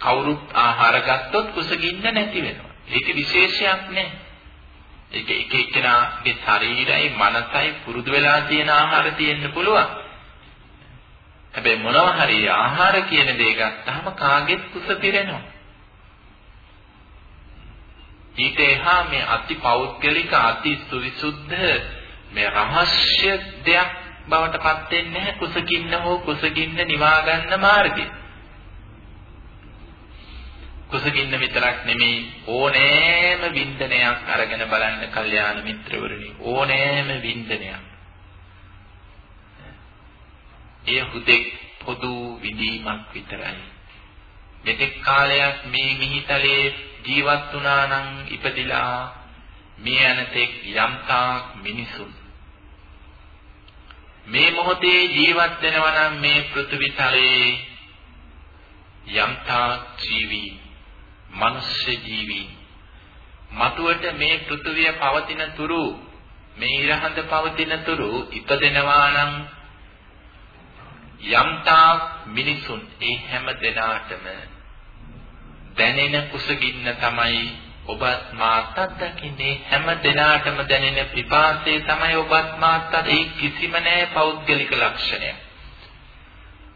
කවුරුත් ආහාර ගත්තොත් කුසගින්න නැති වෙනවා. ඒක විශේෂයක් නෑ. ඒක එක එක්කෙනාගේ ශරීරයයි මනසයි පුරුදු වෙලා තියෙන ආහාර තියෙන්න පුළුවන්. හැබැයි මොනවා හරි ආහාර කියන දේ ගත්තාම කාගෙත් කුස පිරෙනවා. ඊට එහා මේ අති පෞද්ගලික අති සුවිසුද්ධ මේ රහස්‍ය දෙයක් බවට පත් වෙන්නේ නැහැ. කුසගින්න හෝ කුසගින්න නිවා ගන්න මාර්ගය. කුසගින්න විතරක් නෙමෙයි ඕනෑම වින්දනයක් අරගෙන බලන්න කල්යාණ මිත්‍රවරුනි. ඕනෑම වින්දනයක්. ඒ හුදෙක් පොදු විදීමක් විතරයි. මෙතෙක් කාලයක් මේ මිහිතලේ ජීවත් වුණා නම් ඉපදිලා මේ අනතෙක් යම්තාක් මිනිසුන් මේ මොහොතේ ජීවත් වෙනවා නම් මේ පෘථිවි තලයේ යම්තාක් ජීවී මනුෂ්‍ය ජීවීන් මතුවට මේ පෘථුවිය පවතින තුරු මේ ඉරහඳ පවතින තුරු ඉපදෙනවා නම් යම්තා මිනිසුන් ඒ හැම දිනාටම දැනෙන කුසගින්න තමයි ඔබත් මාත් අත්දකින්නේ හැම දිනාටම දැනෙන පිපාසය තමයි ඔබත් මාත් අත් ඒ කිසිම නෑ පෞද්ගලික ලක්ෂණයක්.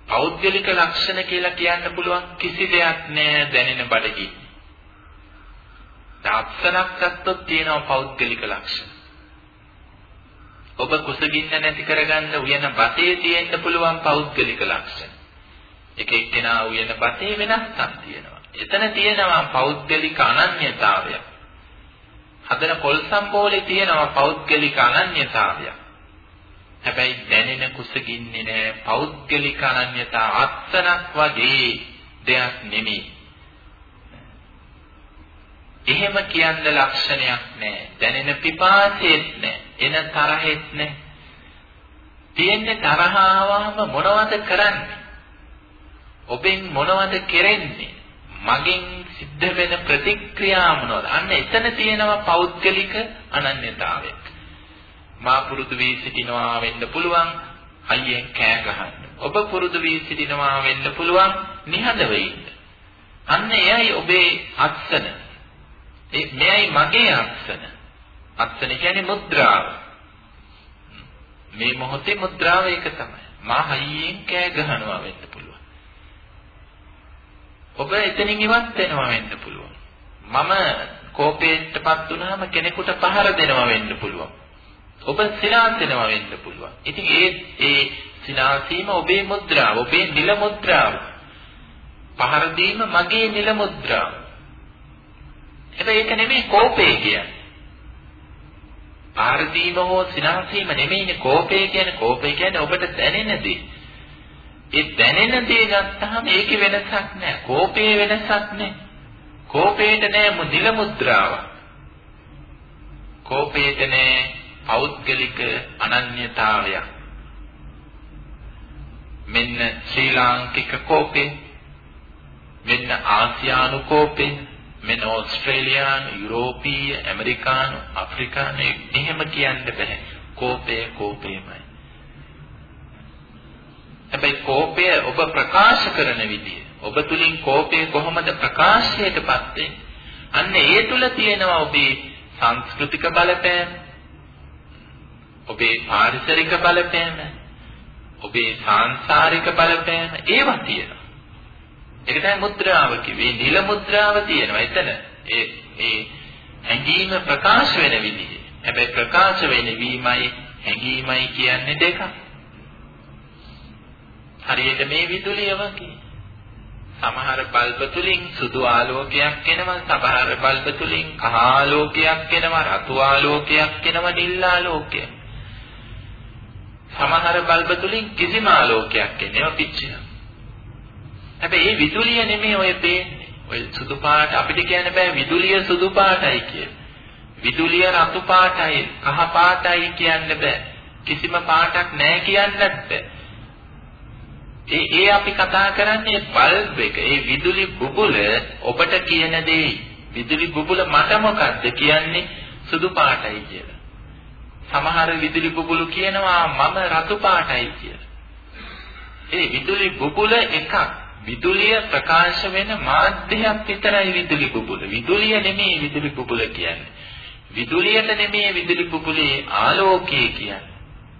පෞද්ගලික ලක්ෂණ කියලා කියන්න පුළුවන් කිසි දෙයක් නෑ දැනෙන බඩගින්න. දාක්ෂණක් ගත්තොත් තියෙනවා පෞද්ගලික ලක්ෂණ. ඔබ කුසගින්න නැති කරගන්න උයන බතේ තියෙන්න පුළුවන් පෞද්ගලික ලක්ෂණ. එක එක්කෙනා උයන බතේ වෙනස්කම් තියෙනවා. එතන තියෙනවා පෞද්ගලික අනන්‍යතාවය. හදන පොල් සම්බෝලේ තියෙනවා පෞද්ගලික අනන්‍යතාවය. හැබැයි දැනෙන කුසගින්නේ නෑ පෞද්ගලික අනන්‍යතාව අත්සනක් වගේ දෙයක් නෙමෙයි. එහෙම කියන්න ලක්ෂණයක් නෑ. දැනෙන පිපාසෙත් නෑ. එන තරහෙත් නෑ. තියෙන්නේ තරහාවම මොනවද කරන්නේ? ඔබෙන් මොනවද කෙරෙන්නේ? මගෙන් සිද්ධ වෙන ප්‍රතික්‍රියා මොනවද? අන්න එතන තියෙනවා පෞද්ගලික අනන්‍යතාවය. මා පුරුදු වී සිටිනවා වෙන්න පුළුවන් අයියෙන් කෑ ගහන්න. ඔබ පුරුදු වී සිටිනවා වෙන්න පුළුවන් නිහඬව ඉන්න. අන්න එයයි ඔබේ අත්සන. ඒ මෙයයි මගේ අත්සන. අත්සන කියන්නේ මුද්‍රාව. මේ මොහොතේ මුද්‍රාව ඒක තමයි. මා හයියෙන් කෑ ගහනවා වෙන්න පුළුවන්. ඔබ එතනින් ඉවත් වෙනවා වෙන්න පුළුවන්. මම කෝපයටපත් වුණාම කෙනෙකුට පහර දෙනවා වෙන්න පුළුවන්. ඔබ සිනාසෙනවා වෙන්න පුළුවන්. ඉතින් ඒ ඒ සිනාසීම ඔබේ මුද්‍රාව, ඔබේ නිල මුද්‍රාව. පහර දීම මගේ නිල මුද්‍රාව. හැබැයි ඒක නෙමෙයි කෝපය කියන්නේ. පහර දීම හෝ සිනාසීම නෙමෙයිනේ කෝපය කියන්නේ. කෝපය කියන්නේ ඔබට දැනෙන දේ. ඒ දැනෙන දේ ගත්තාම ඒකේ වෙනසක් නැහැ. කෝපයේ වෙනසක් නැහැ. කෝපේට නෑ නිල මුද්‍රාවක්. කෝපේට නෑ පෞද්ගලික අනන්‍යතාවයක්. මෙන්න ශ්‍රී ලාංකික කෝපේ මෙන්න ආසියානු කෝපේ මෙන්න ඕස්ට්‍රේලියානු යුරෝපීය ඇමරිකානු අප්‍රිකානු එහෙම කියන්න බෑ කෝපය කෝපයමයි හැබැයි කෝපය ඔබ ප්‍රකාශ කරන විදිය ඔබ තුලින් කෝපය කොහොමද ප්‍රකාශයටපත් වෙන්නේ අන්න ඒ තුල තියෙනවා ඔබේ සංස්කෘතික බලපෑම ඔබේ පාරිසරික බලපෑම ඔබේ සාංශාරික බලපෑම ඒවා තියෙනවා. ඒක තමයි මුද්‍රාව කිව්වේ. නිල මුද්‍රාව තියෙනවා. එතන ඒ ඒ හැඟීම ප්‍රකාශ වෙන විදිහ. හැබැයි ප්‍රකාශ වෙන වීමයි හැඟීමයි කියන්නේ දෙකක්. හරියට මේ විදුලිය වගේ. සමහර බල්බ තුලින් සුදු ආලෝකයක් එනවා සමහර බල්බ තුලින් කහ ආලෝකයක් එනවා රතු ආලෝකයක් එනවා නිල් ආලෝකයක් සමහර බල්බ තුලින් කිසිම ආලෝකයක් එන්නේ ඒවා පිච්චෙනවා. හැබැයි මේ විදුලිය නෙමෙයි ඔය පේන්නේ. ඔය සුදු පාට අපිට කියන්න බෑ විදුලිය සුදු පාටයි කියලා. විදුලිය රතු පාටයි, කහ පාටයි කියන්න බෑ. කිසිම පාටක් නැහැ කියන්නත් බෑ. ඒ ඒ අපි කතා කරන්නේ බල්බ් එක. ඒ විදුලි බුබුල ඔබට කියන දේ විදුලි බුබුල මට මොකද්ද කියන්නේ සුදු පාටයි කියලා. සමහර විදුලි බුබුලු කියනවා මම රතු පාටයි කියලා. ඒ විදුලි බුබුල එකක්. විදුලිය ප්‍රකාශ වෙන මාධ්‍යයක් විතරයි විදුලි බුබුල. විදුලිය නෙමෙයි විදුලි බුබුල කියන්නේ. විදුලියට නෙමෙයි විදුලි බුබුලේ ආලෝකය කියන්නේ.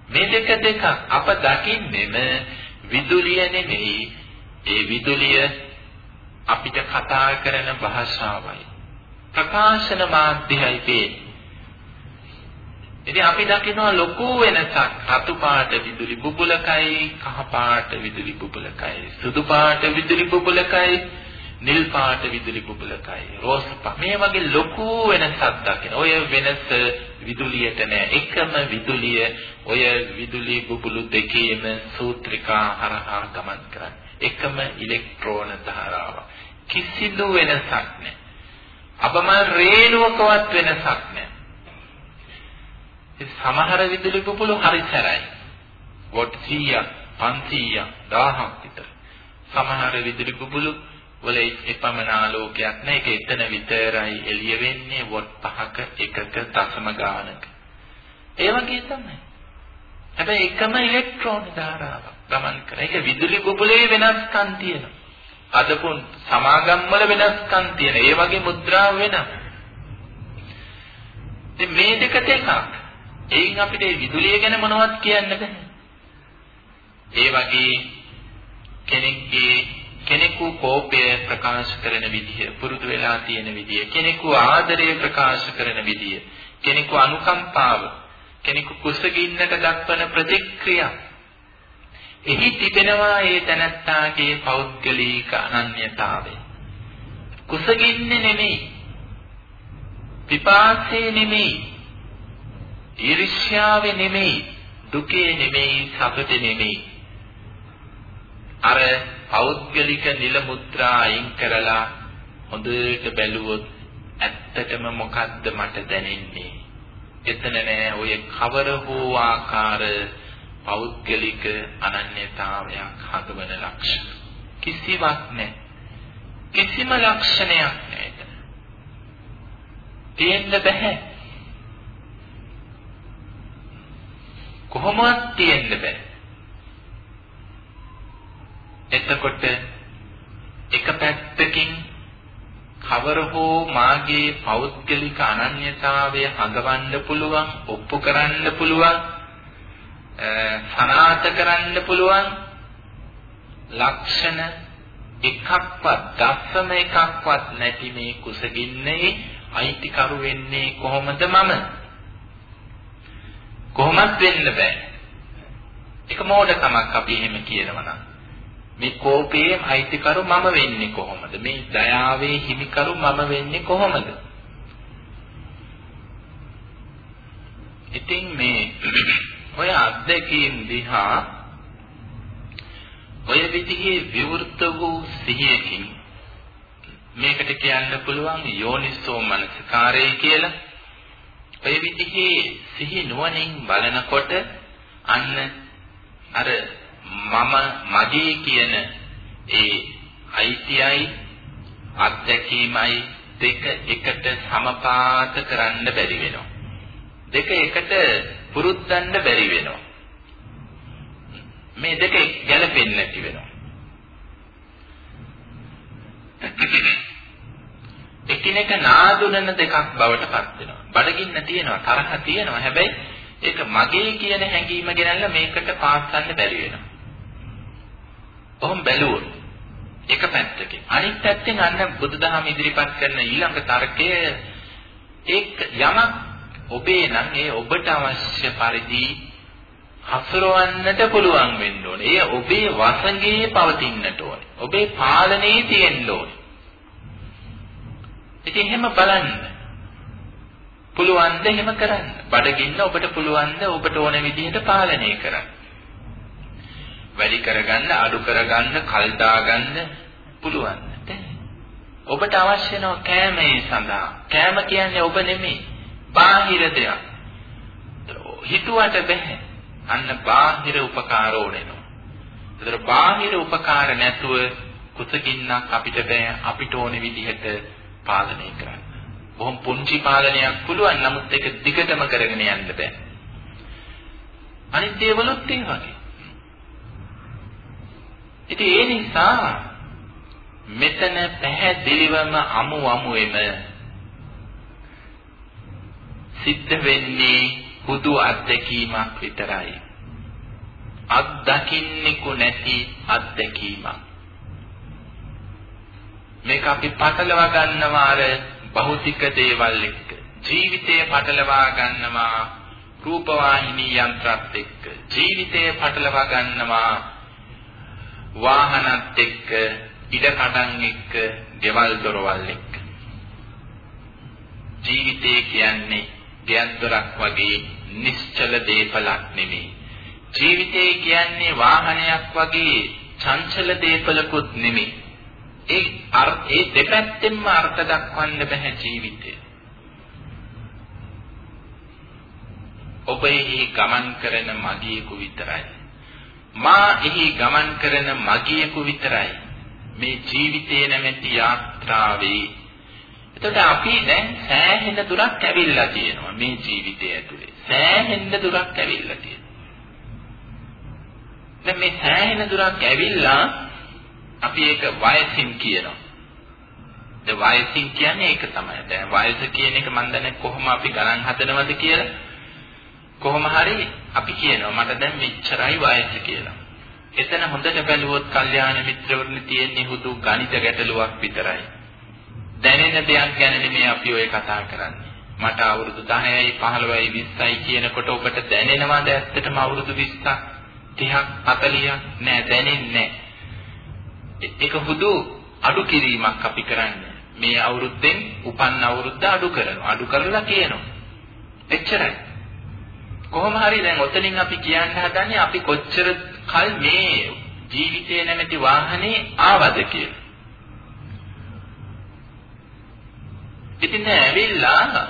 මේ දෙක දෙකක් අප දකින්නෙම විදුලිය නෙමෙයි ඒ විදුලිය අපිට කතා කරන භාෂාවයි. ප්‍රකාශන මාධ්‍යයයි පේන්නේ. ඉතින් අපි දකිනවා ලොකු වෙනසක් රතු පාට විදුලි බුබුලකයි කහ පාට විදුලි බුබුලකයි සුදු පාට විදුලි බුබුලකයි නිල් පාට විදුලි බුබුලකයි රෝස් පාට මේ වගේ ලොකු වෙනසක් දකින. ඔය වෙනස විදුලියට නෑ. එකම විදුලිය ඔය විදුලි බුබුලු දෙකේම සූත්‍රිකා හරහා ගමන් කරන්නේ. එකම ඉලෙක්ට්‍රෝන ධාරාව. කිසිදු වෙනසක් නෑ. අපමණ රේණුවකවත් වෙනසක් නෑ. සමහර විදුලි පුපුළු හරි සැරයි. වොට් 100ක් 500ක් 1000ක් විතර. සමහර විදුලි පුපුළු වල එපමණ ආලෝකයක් නැහැ. ඒක එතන විතරයි එළිය වෙන්නේ වොට් 5ක එකක දශම ගානක. ඒ වගේ තමයි. හැබැයි එකම ඉලෙක්ට්‍රෝන ධාරාවක් ගමන් කරන. ඒක විදුලි බුබුලේ වෙනස්කම් තියෙනවා. අදපුන් සමාගම් වල වෙනස්කම් තියෙන. ඒ වගේ මුද්‍රා වෙනස්. ඉතින් මේ දෙක දෙකක්. එයින් අපිට විදුලිය ගැන මොනවත් කියන්න බෑ. ඒ වගේ කෙනෙක්ගේ කෙනෙකු කෝපය ප්‍රකාශ කරන විදිය, පුරුදු වෙලා තියෙන විදිය, කෙනෙකු ආදරය ප්‍රකාශ කරන විදිය, කෙනෙකු අනුකම්පාව, කෙනෙකු කුසගින්නට දක්වන ප්‍රතික්‍රියා එහි තිබෙනවා ඒ තනත්තාගේ පෞද්ගලික අනන්‍යතාවය. කුසගින්නේ නෙමෙයි. පිපාසයේ නෙමෙයි. ඊර්ෂ්‍යාවේ නෙමෙයි. දුකේ නෙමෙයි, සතුටේ නෙමෙයි. අර පෞද්ගලික නිල මුද්‍රා අයින් කරලා හොඳට බැලුවොත් ඇත්තටම මොකද්ද මට දැනෙන්නේ? එතන නෑ. ඔය කවර හෝ ආකාර පෞද්ගලික අනන්‍යතාවයක් හදවන ලක්ෂණ? කිසිවක් නැහැ කිසිම ලක්ෂණයක් නැහැ තියෙන්න බෑ කොහොමවත් තියෙන්න බෑ එතකොට එක පැත්තකින් කවර හෝ මාගේ පෞද්ගලික අනන්‍යතාවය හඟවන්න පුළුවන් ඔප්පු කරන්න පුළුවන් සනාත කරන්න පුළුවන් ලක්ෂණ එකක්වත් දස්සම එකක්වත් නැති මේ කුසගින්නේ අයිතිකරු වෙන්නේ කොහොමද මම? කොහොමත් වෙන්න බෑ. ඒක මෝඩකමක් අපි එහෙම කියනවා නම්. මේ කෝපයේ අයිතිකරු මම වෙන්නේ කොහොමද මේ දයාවේ හිමිකරු මම වෙන්නේ කොහොමද ඉතින් මේ ඔය අත්දැකීම් දිහා ඔය විදිහේ විවෘත වූ සිහියකින් මේකට කියන්න පුළුවන් යෝනිසෝ මනසිකාරය කියලා. ඔය විදිහේ සිහි නුවණින් බලනකොට අන්න අර මම මගේ කියන ඒ අයිතියයි අත්දැකීමයි දෙක එකට සමපාත කරන්න බැරි වෙනවා. දෙක එකට පුරුද්දන්න බැරි වෙනවා. මේ දෙක ගැලපෙන්නේ නැති වෙනවා. එකිනෙක නාදුනන දෙකක් බවට පත් වෙනවා. බඩගින්න තියෙනවා, තරහ තියෙනවා. හැබැයි ඒක මගේ කියන හැඟීම ගෙනල්ලා මේකට පාස්සන්න බැරි වෙනවා. ඔහොම බැලුවොත් එක පැත්තකින් අනිත් පැත්තෙන් අන්න බුදුදහම ඉදිරිපත් කරන ඊළඟ තර්කය එක් යමක් ඔබේ නම් ඒ ඔබට අවශ්‍ය පරිදි හසුරවන්නට පුළුවන් වෙන්න ඕනේ. ඒ ඔබේ වසඟේ පවතින්නට ඕනේ. ඔබේ පාලනයේ තියෙන්න ඕනේ. ඉතින් එහෙම බලන්න. පුළුවන් ද එහෙම කරන්න. බඩගින්න ඔබට පුළුවන් ද ඔබට ඕන විදිහට පාලනය කරන්න. වැඩි කරගන්න, අඩු කරගන්න, කල් දාගන්න පුළුවන්. ඔබට අවශ්‍ය නැව කෑම ඒ සඳහා. කෑම කියන්නේ ඔබ නෙමෙයි. බාහිර දෙයක්. හිතුවට බෑ. අන්න බාහිර උපකාර ඕනෙනවා. ඒතර බාහිර උපකාර නැතුව කුසගින්නක් අපිට බෑ අපිට ඕනේ විදිහට පාලනය කරන්න. බොහොම පුංචි පාලනයක් පුළුවන් නමුත් ඒක දිගටම කරගෙන යන්න බෑ. අනිත් දේවලුත් ඒ වගේ. ඉතින් ඒ නිසා මෙතන පැහැදිලිවම අමු අමුෙම සිද්ධ වෙන්නේ හුදු අත්දැකීමක් විතරයි. අත්දකින්නෙකු නැති අත්දැකීමක්. මේක අපි පටලවා ගන්නවා අර භෞතික දේවල් එක්ක. ජීවිතය පටලවා ගන්නවා රූපවාහිනී යන්ත්‍රات එක්ක. ජීවිතය පටලවා ගන්නවා වාහනත් එක්ක, ඉඩකඩම් එක්ක, ගෙවල් දොරවල් එක්ක. ජීවිතය කියන්නේ ගෙයක් දොරක් වගේ නිශ්චල දේපලක් නෙමෙයි. ජීවිතය කියන්නේ වාහනයක් වගේ චංචල දේපලකුත් නෙමෙයි. ඒ ඒ දෙපැත්තෙන්ම අර්ථ දක්වන්න බෑ ජීවිතය. ඔබ එහි ගමන් කරන මගියෙකු විතරයි. මා එහි ගමන් කරන මගියෙකු විතරයි. මේ ජීවිතයේ නැමැති යාත්‍රාවේ එතකොට අපි දැන් සෑහෙන දුරක් ඇවිල්ලා තියෙනවා මේ ජීවිතය ඇතුලේ. සෑහෙන දුරක් ඇවිල්ලා තියෙනවා. දැන් මේ සෑහෙන දුරක් ඇවිල්ලා අපි ඒක වයසින් කියනවා. ද වයසින් කියන්නේ ඒක තමයි. දැන් වයස කියන එක මම දන්නේ කොහොම අපි ගණන් හදනවද කියලා. කොහොම හරි අපි කියනවා මට දැන් මෙච්චරයි වයස කියලා. එතන හොඳට බැලුවොත් කල්යාණ මිත්‍රවරුනි තියෙන්නේ හුදු ගණිත ගැටලුවක් විතරයි. දැනෙන දෙයක් ගැන නෙමෙයි අපි ඔය කතා කරන්නේ. මට අවුරුදු 10යි 15යි 20යි කියනකොට ඔබට දැනෙනවද ඇත්තටම අවුරුදු 20ක් 30ක් 40ක් නෑ දැනෙන්නේ නෑ. ඒක හුදු අඩු කිරීමක් අපි කරන්නේ. මේ අවුරුද්දෙන් උපන් අවුරුද්ද අඩු කරනවා. අඩු කරලා කියනවා. එච්චරයි. කොහොම හරි දැන් ඔතනින් අපි කියන්න හදන්නේ අපි කොච්චර කල් මේ ජීවිතේ නැමැති වාහනේ ආවද කියලා. ඉතින් ඇවිල්ලා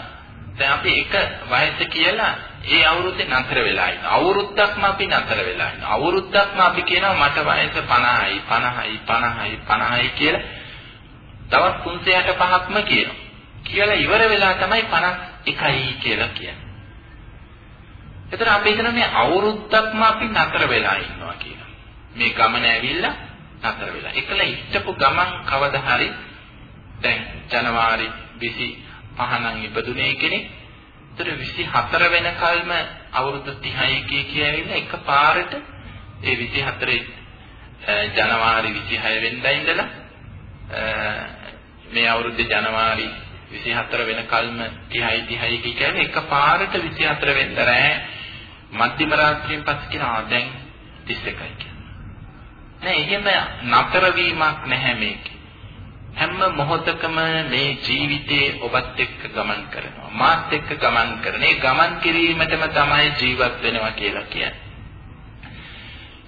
දැන් අපි එක වයස කියලා ඒ අවුරුද්දේ නතර වෙලා ඉන්න. අවුරුද්දක්ම අපි නතර වෙලා ඉන්න. අවුරුද්දක්ම අපි කියනවා මට වයස 50යි 50යි 50යි 50යි කියලා. තවත් 365ක්ම කියනවා. කියලා ඉවර වෙලා තමයි 51යි කියලා කියන්නේ. එතන අපි හිතන මේ අවුරුද්දක්ම අපි නතර වෙලා ඉන්නවා කියලා. මේ ගමන ඇවිල්ලා නතර වෙලා. එකල ඉච්චපු ගමන් කවදා හරි දැන් ජනවාරි 25 නම් ඉපදුනේ කෙනෙක්. ඒතර 24 වෙනකල්ම අවුරුදු 30 කියවිලා එකපාරට ඒ 24 ජනවාරි 26 වෙනිදා ඉඳලා මේ අවුරුද්දේ ජනවාරි 24 වෙනකල්ම 30යි 30යි කියන්නේ එකපාරට 24 වෙනිදා රෑ මධ්‍යම රාත්‍රියෙන් පස්සේ කියනවා දැන් 31යි කියලා. නෑ එහෙම නතර වීමක් නැහැ මේකේ. හැම මොහොතකම මේ ජීවිතේ ඔබත් එක්ක ගමන් කරනවා. මාත් එක්ක ගමන් කරන. ඒ ගමන් කිරීමටම තමයි ජීවත් වෙනවා කියලා කියන්නේ.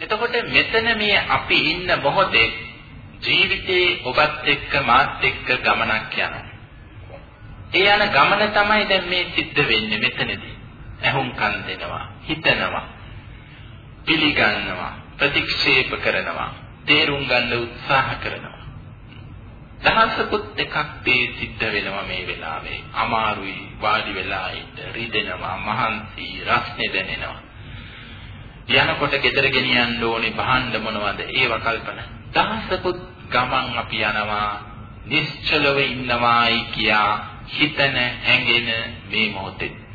එතකොට මෙතන මේ අපි ඉන්න මොහොතේ ජීවිතේ ඔබත් එක්ක මාත් එක්ක ගමනක් යනවා. ඒ යන ගමන තමයි දැන් මේ සිද්ධ වෙන්නේ මෙතනදී. ඇහුම්කන් දෙනවා, හිතනවා, පිළිගන්නවා, ප්‍රතික්ෂේප කරනවා, තේරුම් ගන්න උත්සාහ කරනවා. දහසකුත් එකක් තේ සිද්ධ වෙනවා මේ වෙලාවේ. අමාරුයි වාඩි වෙලා ඉන්න, රිදෙනවා, මහන්සි, රස්නේ දැනෙනවා. යනකොට ගෙදර ගෙනියන්න ඕනේ බහන්න මොනවද? ඒව කල්පනා. දහසකුත් ගමන් අපි යනවා, නිශ්චලව ඉන්නවායි කියා හිතන හැඟෙන මේ මොහොතේ.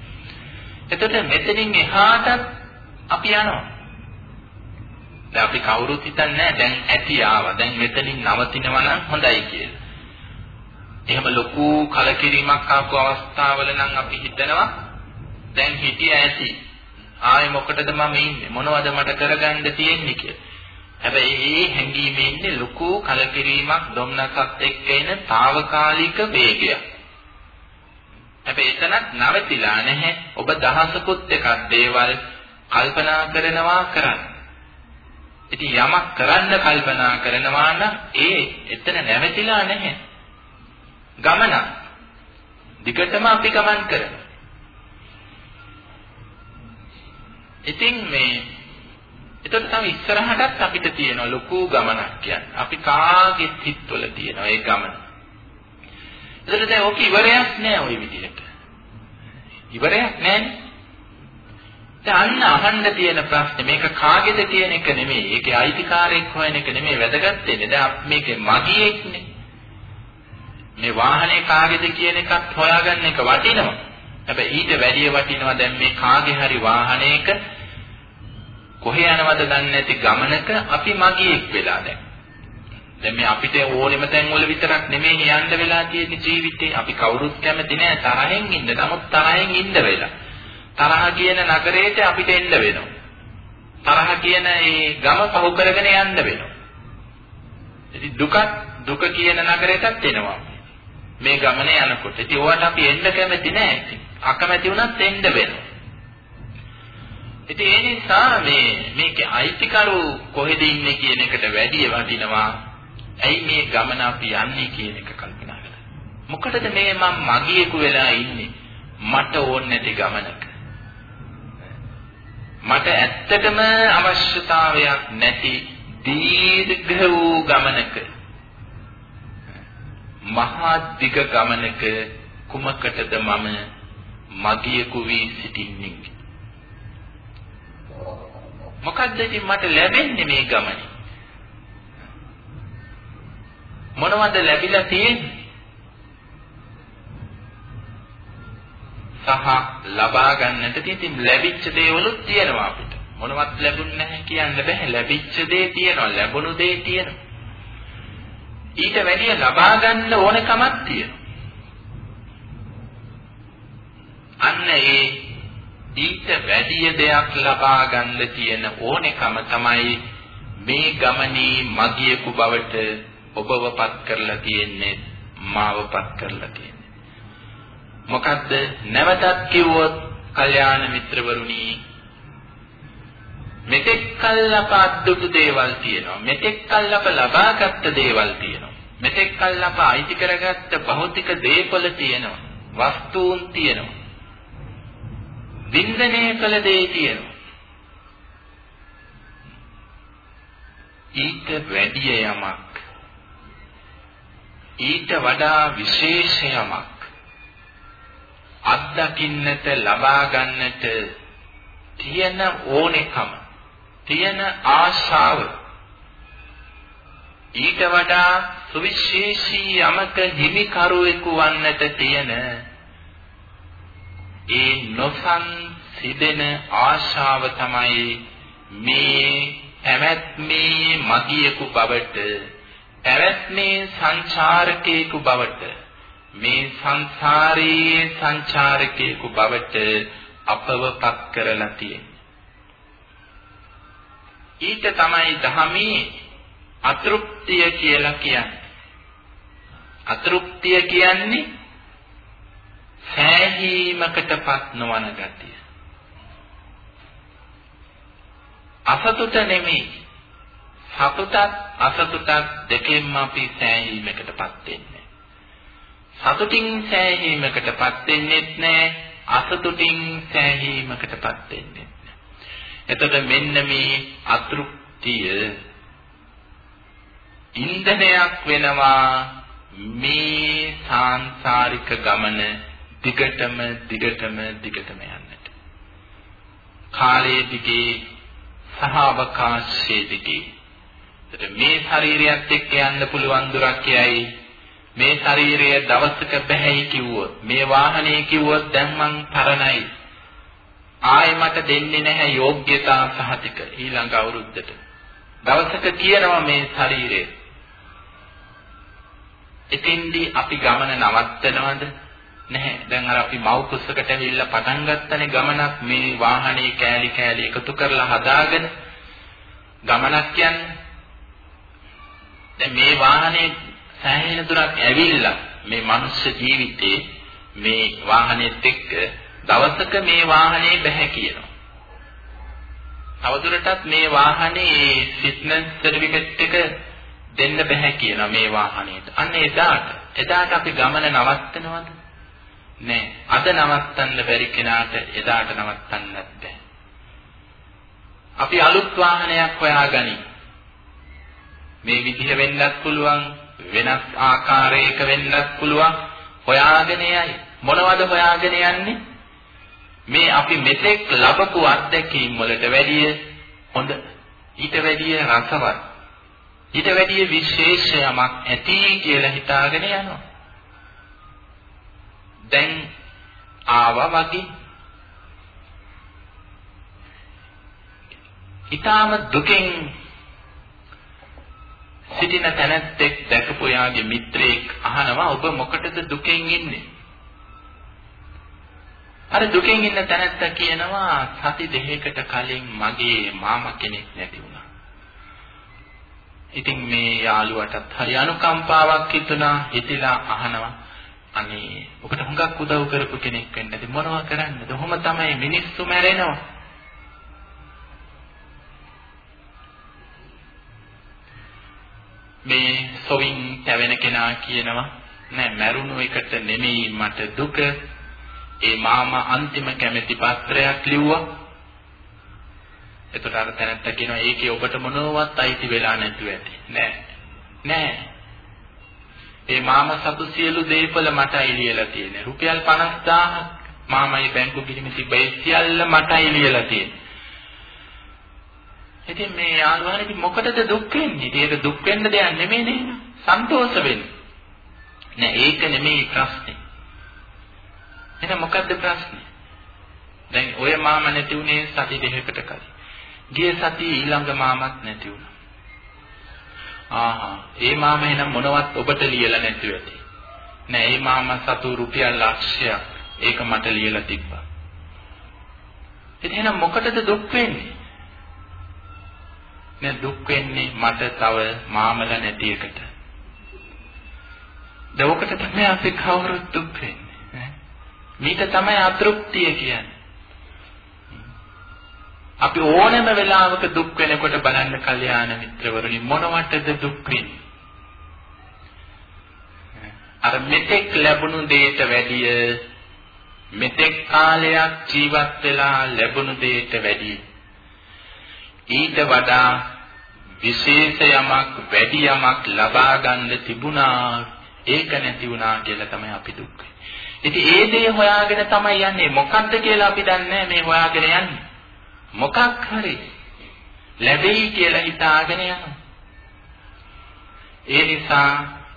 එතකොට මෙතනින් එහාටත් අපි යනවා. දැන් අපි කවුරුත් හිතන්නේ නැහැ දැන් ඇති ආවා. දැන් මෙතනින් නවතිනවා නම් හොඳයි කියලා. එහෙම ලොකු කලකිරීමක් ආපු අවස්ථාවල නම් අපි හිතනවා දැන් හිටිය ඇති. ආයේ මොකටද මම ඉන්නේ? මොනවද මට කරගන්න තියෙන්නේ කියලා. හැබැයි මේ හැඟීමේ ඉන්නේ ලොකු කලකිරීමක් දුම්නසත් එක්ක එන తాවකාලික වේගයක්. හැබැයි එතනක් නවතිලා නැහැ. ඔබ දහසකුත් එකක් දේවල් කල්පනා කරනවා කරන්නේ. ඉතින් යමක් කරන්න කල්පනා කරනවා නම් ඒ එතන නැවතිලා නැහැ. ගමන. දිගටම අපි ගමන් කරනවා. ඉතින් මේ එතකොට තමයි ඉස්සරහටත් අපිට තියෙන ලොකු ගමනක් කියන්නේ. අපි කාගේ හිතවල තියෙන ඒ ගමන. එතකොට දැන් ඔක ඉවරයක් නෑ ওই විදිහට. ඉවරයක් නෑනේ. දැන් අහන්න තියෙන ප්‍රශ්නේ මේක කාගේද කියන එක නෙමෙයි. ඒකේ අයිතිකාරයෙක් හොයන එක නෙමෙයි වැදගත් වෙන්නේ. දැන් මේකේ මගියෙක්නේ. මේ වාහනේ කාගේද කියන එකත් හොයාගන්න එක වටිනවා. හැබැයි ඊට වැඩිය වටිනවා දැන් මේ කාගේ හරි වාහනයක කොහේ යනවද දන්නේ නැති ගමනක අපි මගියෙක් වෙලා දැන්. දැන් මේ අපිට ඕනෙම තැන් වල විතරක් නෙමෙයි යන්න වෙලා තියෙන ජීවිතේ. අපි කවුරුත් කැමති නෑ තරහෙන් ඉන්න. නමුත් තරහෙන් ඉන්න වෙලා. තරහ කියන නගරයට අපිට එන්න වෙනවා. තරහ කියන ඒ ගම පහු කරගෙන යන්න වෙනවා. ඉතින් දුක දුක කියන නගරයටත් එනවා. මේ ගමනේ යනකොට. ඉතින් ඕවට අපි එන්න කැමති නෑ. ඉතින් අකමැති වුණත් එන්න වෙනවා. ඉතින් ඒ නිසා මේ මේකේ අයිතිකරු කොහෙද ඉන්නේ කියන එකට වැඩිය වටිනවා. ඇයි මේ ගමන අපි යන්නේ කියන එක කල්පනා කරලා. මොකටද මේ මම මගියෙකු වෙලා ඉන්නේ? මට ඕනේ නැති ගමනක. මට ඇත්තටම අවශ්‍යතාවයක් නැති දීර්ඝ වූ ගමනක මහා දිග ගමනක කුමකටද මම මගියෙකු වී සිටින්නේ මොකද්ද ඉතින් මට ලැබෙන්නේ මේ ගමනේ මොනවද ලැබිලා තියෙන්නේ? සහ ලබා ගන්නට තියෙන ලැබිච්ච දේවලුත් තියෙනවා අපිට. මොනවත් ලැබුණ නැහැ කියන්න බෑ. ලැබිච්ච දේ තියෙනවා, ලැබුණු දේ තියෙනවා. ඊට වැඩිය ලබා ගන්න ඕනකමක් තියෙනවා. අන්න ඒ ඊට වැඩිය දෙයක් ලබා ගන්න තියෙන ඕනකම තමයි මේ ගමනේ මගියකු බවට ඔබවපත් කරලා තියෙන්නේ මාවපත් කරලා තියෙන්නේ. මොකද්ද? නැවතත් කිව්වොත් කල්යාණ මිත්‍රවරුනි මෙතෙක් කල් අප අද්දුටු දේවල් තියෙනවා. මෙතෙක් කල් අප ලබාගත් දේවල් තියෙනවා. මෙතෙක් කල් අප අයිති කරගත්ත භෞතික දේපල තියෙනවා. වස්තුන් තියෙනවා. වින්දනය කළ දේ තියෙනවා. ඊට වැඩිය යමක් ඊට වඩා විශේෂ යමක් අත්දකින්නට ලබා ගන්නට තියෙන ඕනෙකම තියෙන ආශාව ඊට වඩා සුවිශේෂී යමක හිමිකරුවෙකු වන්නට තියෙන ඒ නොසන් සිදෙන ආශාව තමයි මේ පැවැත්මේ මදියෙකු බවට පැවැත්මේ සංචාරකයෙකු බවට මේ සංසාරයේ සංචාරකයෙකු බවට අපව පත් කරලා තියෙන්නේ ඊට තමයි ධහමේ අතෘප්තිය කියලා කියන්නේ. අතෘප්තිය කියන්නේ සෑහීමකටපත් නොවන ගතිය. අසතුට නෙමෙයි. සතුටත් අසතුටත් දෙකෙන්ම අපි සෑහීමකටපත් වෙන්නේ. සතුටින් සෑහීමකටපත් වෙන්නේත් නැහැ. අසතුටින් සෑහීමකටපත් වෙන්නේ එතකොට මෙන්න මේ අතෘප්තිය ඉන්ධනයක් වෙනවා මේ සාංශාරික ගමන දිගටම දිගටම දිගටම යන්නට. කාලයේ දිගේ සහ අවකාශයේ දිගේ. එතකොට මේ ශරීරයත් එක්ක යන්න පුළුවන් දුරක් යයි. මේ ශරීරය දවසක බැහැයි කිව්වොත් මේ වාහනේ කිව්වොත් දැන් මං තරණයි ආයෙ මට දෙන්නේ නැහැ යෝග්‍යතා සහතික ඊළඟ අවුරුද්දට. දවසක කියනවා මේ ශරීරය. එතෙන්දී අපි ගමන නවත්තනවද? නැහැ. දැන් අර අපි මව් කුස්සකට ඇවිල්ලා පටන් ගත්තනේ ගමනක් මේ වාහනේ කෑලි කෑලි එකතු කරලා හදාගෙන ගමනක් කියන්නේ. දැන් මේ වාහනේ සෑහෙන දුරක් ඇවිල්ලා මේ මනුෂ්‍ය ජීවිතේ මේ වාහනේත් එක්ක දවසක මේ වාහනේ බැහැ කියනවා. තවදුරටත් මේ වාහනේ ෆිට්නස් සර්ටිෆිකේට් එක දෙන්න බැහැ කියනවා මේ වාහනේට. අන්න එදාට එදාට අපි ගමන නවත්තනවද? නෑ. අද නවත්තන්න බැරි කෙනාට එදාට නවත්තන්නත් බෑ. අපි අලුත් වාහනයක් හොයාගනි. මේ විදිහ වෙන්නත් පුළුවන් වෙනස් ආකාරයක වෙන්නත් පුළුවන්. හොයාගෙන යයි. මොනවද හොයාගෙන යන්නේ? මේ අපි මෙතෙක් ලබපු අත්දැකීම් වලට වැඩිය හොඳ ඊට වැඩිය රසවත් ඊට වැඩිය විශේෂ යමක් ඇති කියලා හිතාගෙන යනවා. දැන් ආවා වගේ. ඊටාම දුකෙන් සිටින තැනැත්තෙක් දැකපු යාගේ මිත්‍රයෙක් අහනවා ඔබ මොකටද දුකෙන් ඉන්නේ අර දුකෙන් ඉන්න තැනත්තා කියනවා සති දෙකකට කලින් මගේ මාමා කෙනෙක් නැති වුණා. ඉතින් මේ යාළුවටත් හරි අනුකම්පාවක් හිතුණා. හිතලා අහනවා අනේ ඔකට හුඟක් උදව් කරපු කෙනෙක් වෙන්න ඇති මොනව කරන්නද? ඔහොම තමයි මිනිස්සු මැරෙනවා. මේ සොවින් තැවෙන කෙනා කියනවා නෑ මැරුණු එකට නෙමෙයි මට දුක ඒ මාමා අන්තිම කැමැති පත්‍රයක් ලිව්වා. එතකොට අර තැනත්ත කියනවා ඒකේ ඔබට මොනවත් අයිති වෙලා නැතුව ඇති. නෑ. නෑ. ඒ මාමා සතු සියලු දේපල මටයි ලියලා තියෙන්නේ. රුපියල් 50000ක් මාමයි බැංකු ගිහින් තිබ්බේ සියල්ල මටයි ලියලා තියෙන්නේ. ඉතින් මේ යාළුවානේ මොකටද දුක් වෙන්නේ? ඒක දුක් වෙන්න දෙයක් නෙමෙයි නේද? සන්තෝෂ වෙන්න. නෑ ඒක නෙමෙයි ප්‍රශ්නේ. එහෙනම් මොකද්ද ප්‍රශ්නේ? දැන් ඔය මාම නැති උනේ සති දෙකකට කලින්. ගිය සතියේ ඊළඟ මාමත් නැති වුණා. ආහා ඒ මාම එහෙනම් මොනවත් ඔබට ලියලා නැතුව ඇති. නෑ ඒ මාම සතු රුපියල් ලක්ෂයක් ඒක මට ලියලා තිබ්බා. ඉතින් එහෙනම් මොකටද දුක් වෙන්නේ? නෑ දුක් වෙන්නේ මට තව මාමල නැති එකට. දවකට තමයි අපි කවුරුත් දුක් වෙන්නේ. මේක තමයි අතෘප්තිය කියන්නේ. අපි ඕනෑම වෙලාවක දුක් වෙනකොට බලන්න කල්යාණ මිත්‍රවරුනි මොනවටද දුක් වෙන්නේ? අර මෙතෙක් ලැබුණු දෙයට වැඩිය මෙතෙක් කාලයක් ජීවත් වෙලා ලැබුණු දෙයට වැඩිය ඊට වඩා විශේෂ යමක් වැඩි යමක් ලබා ගන්න තිබුණා. ඒක නැති වුණා කියලා තමයි අපි දුක් ඉතින් ඒ දේ හොයාගෙන තමයි යන්නේ. මොකද්ද කියලා අපි දන්නේ මේ හොයාගෙන යන්නේ. මොකක් හරි ලැබෙයි කියලා හිතාගෙන යනවා. ඒ නිසා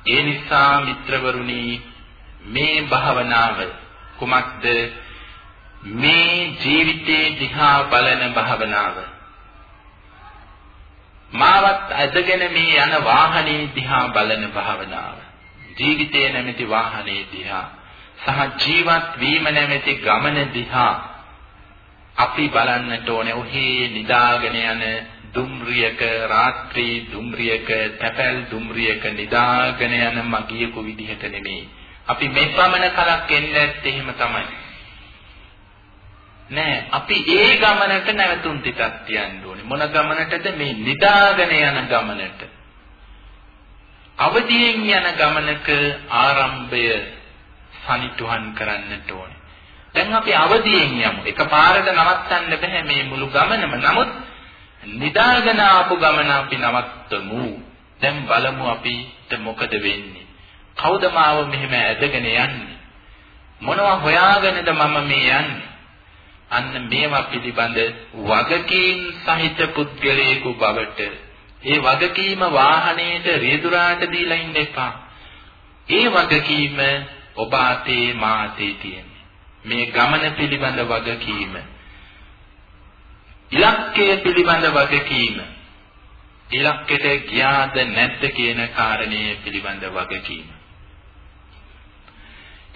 ඒ නිසා මිත්‍රවරුනි මේ භාවනාව කුමක්ද? මේ ජීවිතේ දිහා බලන භාවනාව. මාවත් අදගෙන මේ යන වාහනේ දිහා බලන භාවනාව ජීවිතේ නැමැති වාහනේ දිහා සහ ජීවත් වීම නැමැති ගමන දිහා අපි බලන්නට ඕනේ ඔහේ නිදාගෙන යන දුම්රියක රාත්‍රී දුම්රියක තැපැල් දුම්රියක නිදාගෙන යන මගියෙකු විදිහට නෙමෙයි. අපි මෙපමණ කලක් එන්නේ නැත්තේ එහෙම තමයි. නෑ අපි ඒ ගමනට නැවතුම් ටිකක් තියන්න ඕනේ. මොන ගමනටද මේ නිදාගෙන යන ගමනට. අවදියෙන් යන ගමනක ආරම්භය සනිටුහන් කරන්නට ඕනේ. දැන් අපි අවදියෙන් යමු. එකපාරට නවත්තන්න බෑ මේ මුළු ගමනම. නමුත් නිදාගෙන ආපු ගමන අපි නවත්තමු. දැන් බලමු අපිට මොකද වෙන්නේ. කවුද මාව මෙහෙම ඇදගෙන යන්නේ? මොනවා හොයාගෙනද මම මේ යන්නේ? අන්න මේවා පිළිබඳ වගකීම් සහිත පුද්ගලයෙකු බවට ඒ වගකීම වාහනයේට රියදුරාට දීලා ඉන්න එපා. ඒ වගකීම ඔබ අතේ මා අතේ තියෙන. මේ ගමන පිළිබඳ වගකීම ඉලක්කය පිළිබඳ වගකීම ඉලක්කයට ගියාද නැද්ද කියන කාරණය පිළිබඳ වගකීම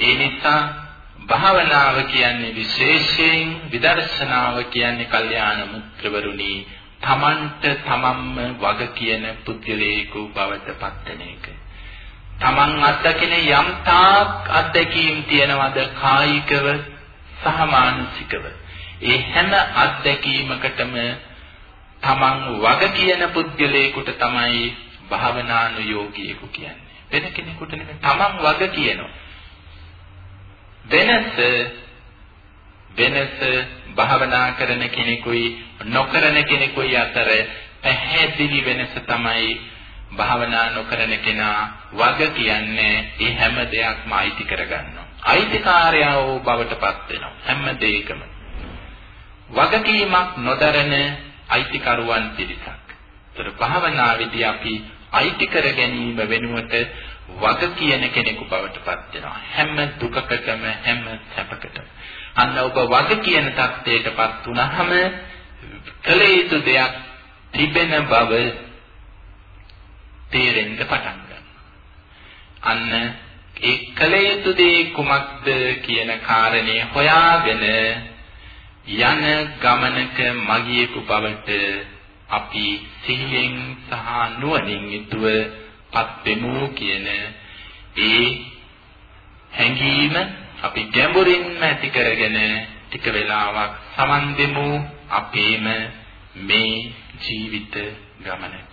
ඒ නිසා භාවනාව කියන්නේ විශේෂයෙන් විදර්ශනාව කියන්නේ කල්යාණ මුත්‍රවරුනි තමන්ට තමන්ම වග කියන පුද්ගලයෙකු බවට පත්වන එක. Taman අත්දකින යම් තාක් අත්දැකීම් තියනවද කායිකව සහ මානසිකව? ඒ හැම අත්දැකීමකටම Taman වග කියන පුද්ගලයෙකුට තමයි භාවනානුයෝගියෙකු කියන්නේ. වෙන කෙනෙකුට නෙමෙයි. Taman වග කියනවා. වෙනස වෙනස භාවනා කරන කෙනෙකුයි නොකරන කෙනෙකුයි අතර පැහැදිලි වෙනස තමයි භාවනා නොකරන කෙනා වග කියන්නේ ඒ හැම දෙයක්ම අයිති කරගන්නවා. අයිතිකාරයව බවට පත් වෙනවා හැම දෙයකම. වගකීමක් නොදරන අයිතිකරුවන් පිරිසක්. ඒතර භාවනාවේදී අපි අයිති කර ගැනීම වෙනුවට වග කියන කෙනෙකු බවට පත් වෙනවා. හැම දුකකටම හැම සැපකටම. අන්න ඔබ වග කියන தත්ත්වයටපත් වුනහම කළ යුතු දෙයක් තිබෙන බව තේරෙන්න පටන් ගන්නවා. අන්න ඒ කල යුතු දේ කුමක්ද කියන කාරණේ හොයාගෙන යන ගමනක මගියෙකු බවට අපි සිහියෙන් සහ නුවණින් යුතුව පත් වෙමු කියන ඒ හැඟීම අපි ගැඹුරින්ම ඇති කරගෙන ටික වෙලාවක් සමන් දෙමු අපේම මේ ජීවිත ගමනට